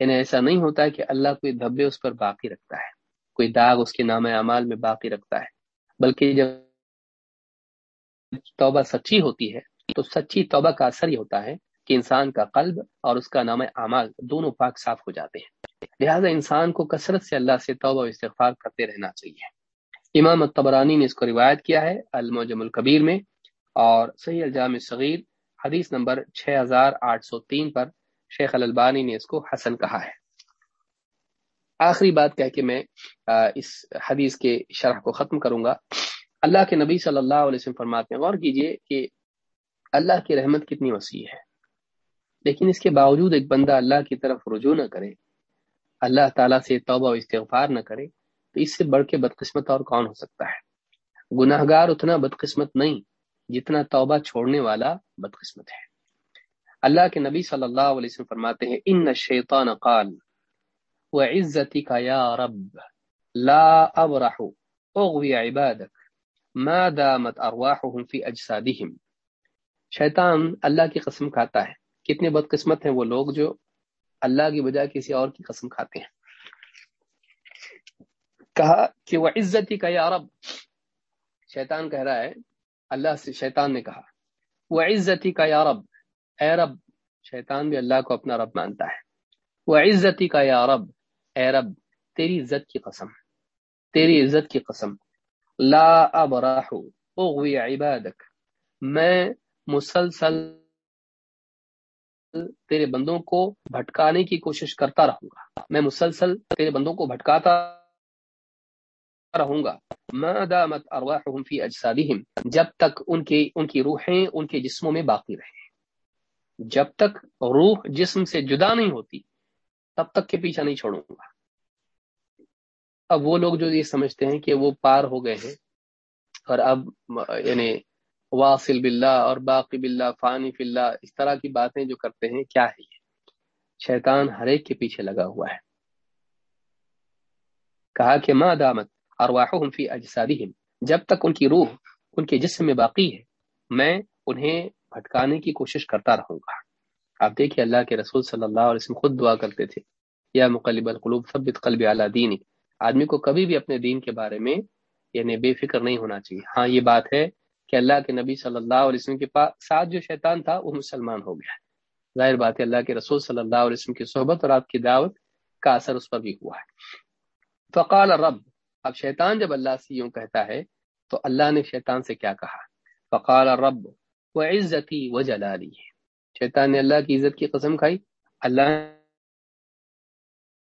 یعنی ایسا نہیں ہوتا کہ اللہ کوئی دھبے اس پر باقی رکھتا ہے، کوئی داغ اس کے نام اعمال میں باقی رکھتا ہے۔ بلکہ جب توبہ سچی ہوتی ہے، تو سچی توبہ کا اثر یہ ہوتا ہے کہ انسان کا قلب اور اس کا نام اعمال دونوں پاک صاف ہو جاتے ہیں۔ لہذا انسان کو کثرت سے اللہ سے توبہ و استغفار کرتے رہنا چاہیے۔ امام الطبرانی نے اس کو روایت کیا ہے المجم الکبیر میں، اور صحیح الجام صغیر حدیث نمبر 6803 پر شیخ الالبانی نے اس کو حسن کہا ہے۔ آخری بات کہہ کہ میں اس حدیث کے شرح کو ختم کروں گا۔ اللہ کے نبی صلی اللہ علیہ وسلم فرماتے ہیں، غور کیجیے کہ اللہ کی رحمت کتنی وسیع ہے۔ لیکن اس کے باوجود ایک بندہ اللہ کی طرف رجوع نہ کرے، اللہ تعالیٰ سے توبہ و استغفار نہ کرے تو اس سے بڑھ کے بدقسمت اور کون ہو سکتا ہے؟ گناہ گار اتنا بدقسمت نہیں جتنا توبہ چھوڑنے والا بدقسمت ہے۔ اللہ کے نبی صلی اللہ علیہ وسلم فرماتے ہیں، ان الشیطان قال وعزتی کا یا رب، لا ابرح، اغوی عبادک، ما دامت ارواحهم فی اجسادهم. شیطان اللہ کی قسم کھاتا ہے۔ کتنے بدقسمت ہیں وہ لوگ جو اللہ کی بجائے کسی اور کی قسم کھاتے ہیں۔ کہا کہ وہ عزتی کا یا رب، شیطان کہہ رہا ہے، اللہ سے شیطان نے کہا وہ عزتی کا یا رب، اے رب، شیطان بھی اللہ کو اپنا رب مانتا ہے۔ وہ عزتی کا یا رب، اے رب، تیری عزت کی قسم، تیری عزت کی قسم۔ لا ابراہ اغوی عبادک، میں مسلسل تیرے بندوں کو بھٹکانے کی کوشش کرتا رہوں گا۔ میں مسلسل تیرے بندوں کو بھٹکاتا رہوں گا۔ ما دامت ارواحهم فی اجسادهم جب تک ان کی ان کی روحیں ان کے جسموں میں باقی رہیں۔ جب تک روح جسم سے جدا نہیں ہوتی، تب تک کے پیچھا نہیں چھوڑوں گا۔ اب وہ لوگ جو یہ سمجھتے ہیں کہ وہ پار ہو گئے ہیں، اور اب یعنی واصل باللہ اور باقی باللہ، فانی فی اللہ، اس طرح کی باتیں جو کرتے ہیں، کیا ہے یہ؟ شیطان ہر ایک کے پیچھے لگا ہوا ہے۔ کہا کہ ما دامت؟ ارواحهم فی اجسادهم جب تک ان کی روح ان کے جسم میں باقی ہے، میں انہیں بھٹکانے کی کوشش کرتا رہوں گا۔ آپ دیکھیے اللہ کے رسول صلی اللہ علیہ وسلم خود دعا کرتے تھے، یا مقلب القلوب، ثبت قلب اعلیٰ دین آدمی کو کبھی بھی اپنے دین کے بارے میں یعنی بے فکر نہیں ہونا چاہیے۔ ہاں یہ بات ہے کہ اللہ کے نبی صلی اللہ علیہ وسلم کے پاس ساتھ جو شیطان تھا، وہ مسلمان ہو گیا۔ ظاہر بات ہے اللہ کے رسول صلی اللہ علیہ وسلم کی صحبت اور آپ کی دعوت کا اثر اس پر بھی ہوا ہے۔ فقال رب اب شیطان جب اللہ سے یوں کہتا ہے، تو اللہ نے شیطان سے کیا کہا؟ فقال رب وہ عزتی و جلالی شیطان نے اللہ کی عزت کی قسم کھائی، اللہ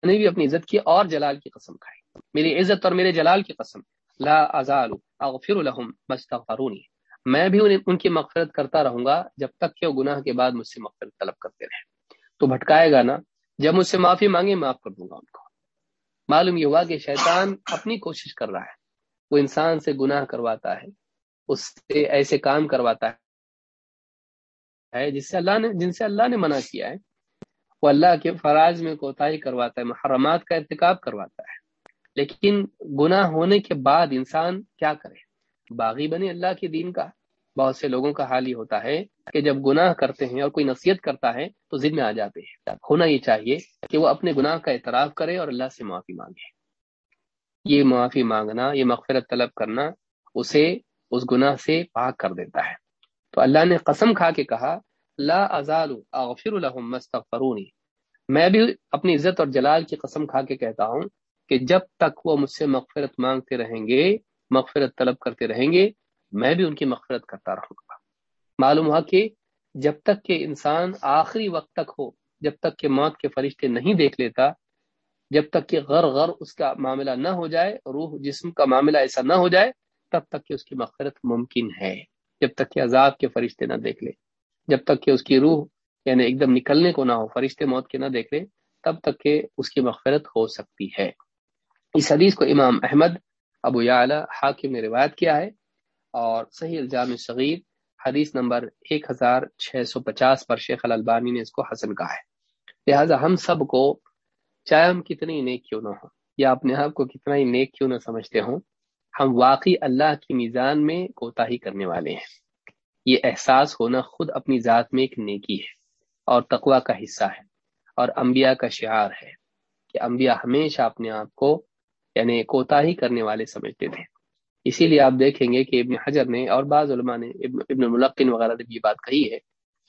نے بھی اپنی عزت کی اور جلال کی قسم کھائی۔ میری عزت اور میرے جلال کی قسم۔ لا ازال، اغفر لهم مستغفرونی میں بھی ان کی مغفرت کرتا رہوں گا جب تک کہ وہ گناہ کے بعد مجھ سے مغفرت طلب کرتے رہے تو بھٹکائے گا نا، جب مجھ سے معافی مانگے، معاف کر دوں گا ان کو۔ معلوم یہ ہوا کہ شیطان اپنی کوشش کر رہا ہے۔ وہ انسان سے گناہ کرواتا ہے، اس سے ایسے کام کرواتا ہے جس سے اللہ نے، جن سے اللہ نے منع کیا ہے۔ وہ اللہ کے فراز میں کوتاہی کرواتا ہے، محرمات کا ارتکاب کرواتا ہے۔ لیکن گناہ ہونے کے بعد انسان کیا کرے؟ باغی بنے اللہ کے دین کا۔ بہت سے لوگوں کا حال ہی ہوتا ہے کہ جب گناہ کرتے ہیں اور کوئی نصیحت کرتا ہے تو ذمہ آ جاتے ہیں۔ ہونا یہ چاہیے کہ وہ اپنے گناہ کا اعتراف کرے اور اللہ سے معافی مانگے۔ یہ معافی مانگنا، یہ مغفرت طلب کرنا اسے، اس گناہ سے پاک کر دیتا ہے۔ تو اللہ نے قسم کھا کے کہا، لا ازال اغفر لهم مستغفرونی میں بھی اپنی عزت اور جلال کی قسم کھا کے کہتا ہوں کہ جب تک وہ مجھ سے مغفرت مانگتے رہیں گے، مغفرت طلب کرتے رہیں گے میں بھی ان کی مغفرت کرتا رہوں گا معلوم ہوا کہ جب تک کہ انسان آخری وقت تک ہو، جب تک کہ موت کے فرشتے نہیں دیکھ لیتا، جب تک کہ غر غر اس کا معاملہ نہ ہو جائے، روح جسم کا معاملہ ایسا نہ ہو جائے، تب تک کہ اس کی مغفرت ممکن ہے۔ جب تک کہ عذاب کے فرشتے نہ دیکھ لے، جب تک کہ اس کی روح یعنی ایک دم نکلنے کو نہ ہو، فرشتے موت کے نہ دیکھ لے، تب تک کہ اس کی مغفرت ہو سکتی ہے۔ اس حدیث کو امام احمد، ابو یعلا، حاکم نے روایت کیا ہے۔ اور صحیح الجام صغیر، حدیث نمبر ایک ہزار چھ سو پچاس پر شیخ البانی نے اس کو حسن کہا ہے۔ لہٰذا ہم سب کو چاہے ہم کتنی نیک کیوں نہ ہوں یا اپنے آپ کو کتنا ہی نیک کیوں نہ سمجھتے ہوں، ہم واقعی اللہ کی میزان میں کوتا ہی کرنے والے ہیں۔ یہ احساس ہونا خود اپنی ذات میں ایک نیکی ہے اور تقوا کا حصہ ہے اور انبیاء کا شعار ہے کہ انبیاء ہمیشہ اپنے آپ کو یعنی کوتا ہی کرنے والے سمجھتے تھے۔ اسی لیے آپ دیکھیں گے کہ ابن حجر نے اور بعض علماء نے ابن ملقن وغیرہ نے یہ بات کہی ہے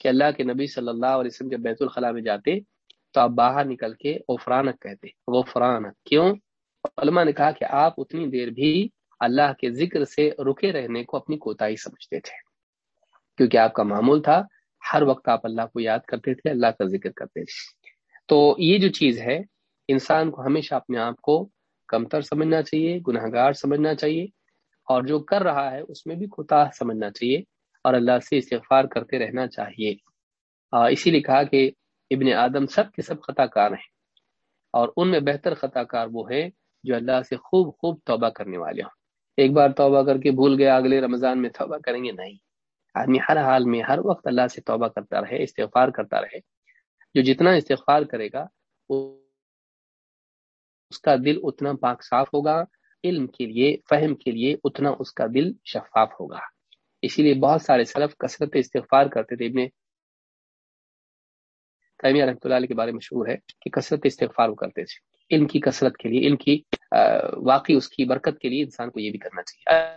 کہ اللہ کے نبی صلی اللہ علیہ وسلم جب بیت الخلاء میں جاتے تو آپ باہر نکل کے غفرانک کہتے، غفرانک۔ کیوں؟ علماء نے کہا کہ آپ اتنی دیر بھی اللہ کے ذکر سے رکے رہنے کو اپنی کوتاہی سمجھتے تھے، کیونکہ آپ کا معمول تھا، ہر وقت آپ اللہ کو یاد کرتے تھے، اللہ کا ذکر کرتے تھے۔ تو یہ جو چیز ہے، انسان کو ہمیشہ اپنے آپ کو کمتر سمجھنا چاہیے گناہ گار سمجھنا چاہیے۔ اور جو کر رہا ہے اس میں بھی کوتاہ سمجھنا چاہیے اور اللہ سے استغفار کرتے رہنا چاہیے۔ اسی لیے کہا کہ ابن آدم سب کے سب خطا کار ہیں اور ان میں بہتر خطا کار وہ ہے جو اللہ سے خوب خوب توبہ کرنے والے ہوں۔ ایک بار توبہ کر کے بھول گیا اگلے رمضان میں توبہ کریں گے؟ نہیں۔ آدمی ہر حال میں ہر وقت اللہ سے توبہ کرتا رہے، استغفار کرتا رہے۔ جو جتنا استغفار کرے گا، اس کا دل اتنا پاک صاف ہوگا علم کے لیے، فہم کے لیے اتنا اس کا دل شفاف ہوگا۔ اسی لیے بہت سارے سلف کثرت استغفار کرتے تھے، ابن تیمیہ رحمۃ اللہ علیہ کے بارے میں مشہور ہے کہ کثرت استغفار وہ کرتے تھے۔ علم کی کثرت کے لیے علم کی واقعی اس کی برکت کے لیے انسان کو یہ بھی کرنا چاہیے۔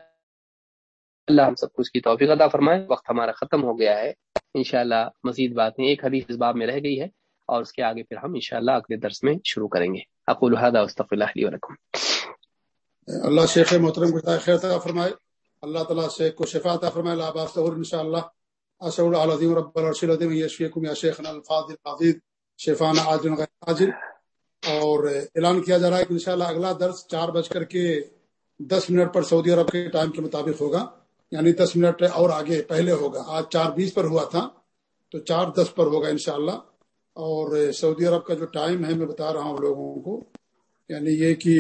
اللہ ہم سب کو اس کی توفیق عطا فرمائے۔ وقت ہمارا ختم ہو گیا ہے۔ انشاءاللہ مزید باتیں ایک حدیث اس باب میں رہ گئی ہے اور اس کے آگے پھر ہم انشاءاللہ اگلے درس میں شروع کریں گے۔ اقول هذا واستغفر الله لي ولكم۔ اللہ شیخ محترم کو خیر عطا فرمائے۔ اللہ تعالی سے کو شفا عطا فرمائے، لا باس اور انشاءاللہ۔ اسال الله العظیم رب العرش العظیم، یشفیکم یا شیخنا الفاضل العزیز شفانا عاجل غیر عاجل اور اعلان کیا جا رہا ہے کہ انشاءاللہ اگلا درس چار بج کر کے دس منٹ پر سعودی عرب کے ٹائم کے مطابق ہوگا۔ یعنی دس منٹ اور آگے پہلے ہوگا۔ آج چار بیس پر ہوا تھا، تو چار دس پر ہوگا انشاءاللہ۔ اور سعودی عرب کا جو ٹائم ہے، میں بتا رہا ہوں لوگوں کو۔ یعنی یہ کہ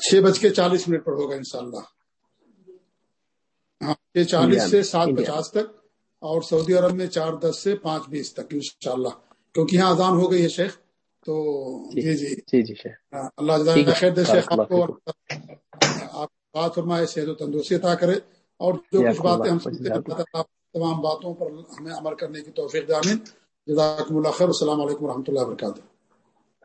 چھ بج کے چالیس منٹ پر ہوگا انشاءاللہ۔ ہاں چھ چالیس سے سات پچاس تک اور سعودی عرب میں چار دس سے پانچ بیس تک انشاءاللہ۔ کیونکہ یہاں اذان ہو گئی ہے شیخ تو جی جی جی۔ جی اللہ خیر دے شیخ آپ کو آپ بات فرمائے صحت و تندرستی عطا کرے۔ اور جو کچھ باتیں ہم سنتے ہیں تمام باتوں پر ہمیں عمل کرنے کی توفیق دامن جزاکم اللہ خیر السلام علیکم و رحمۃ اللہ وبرکاتہ۔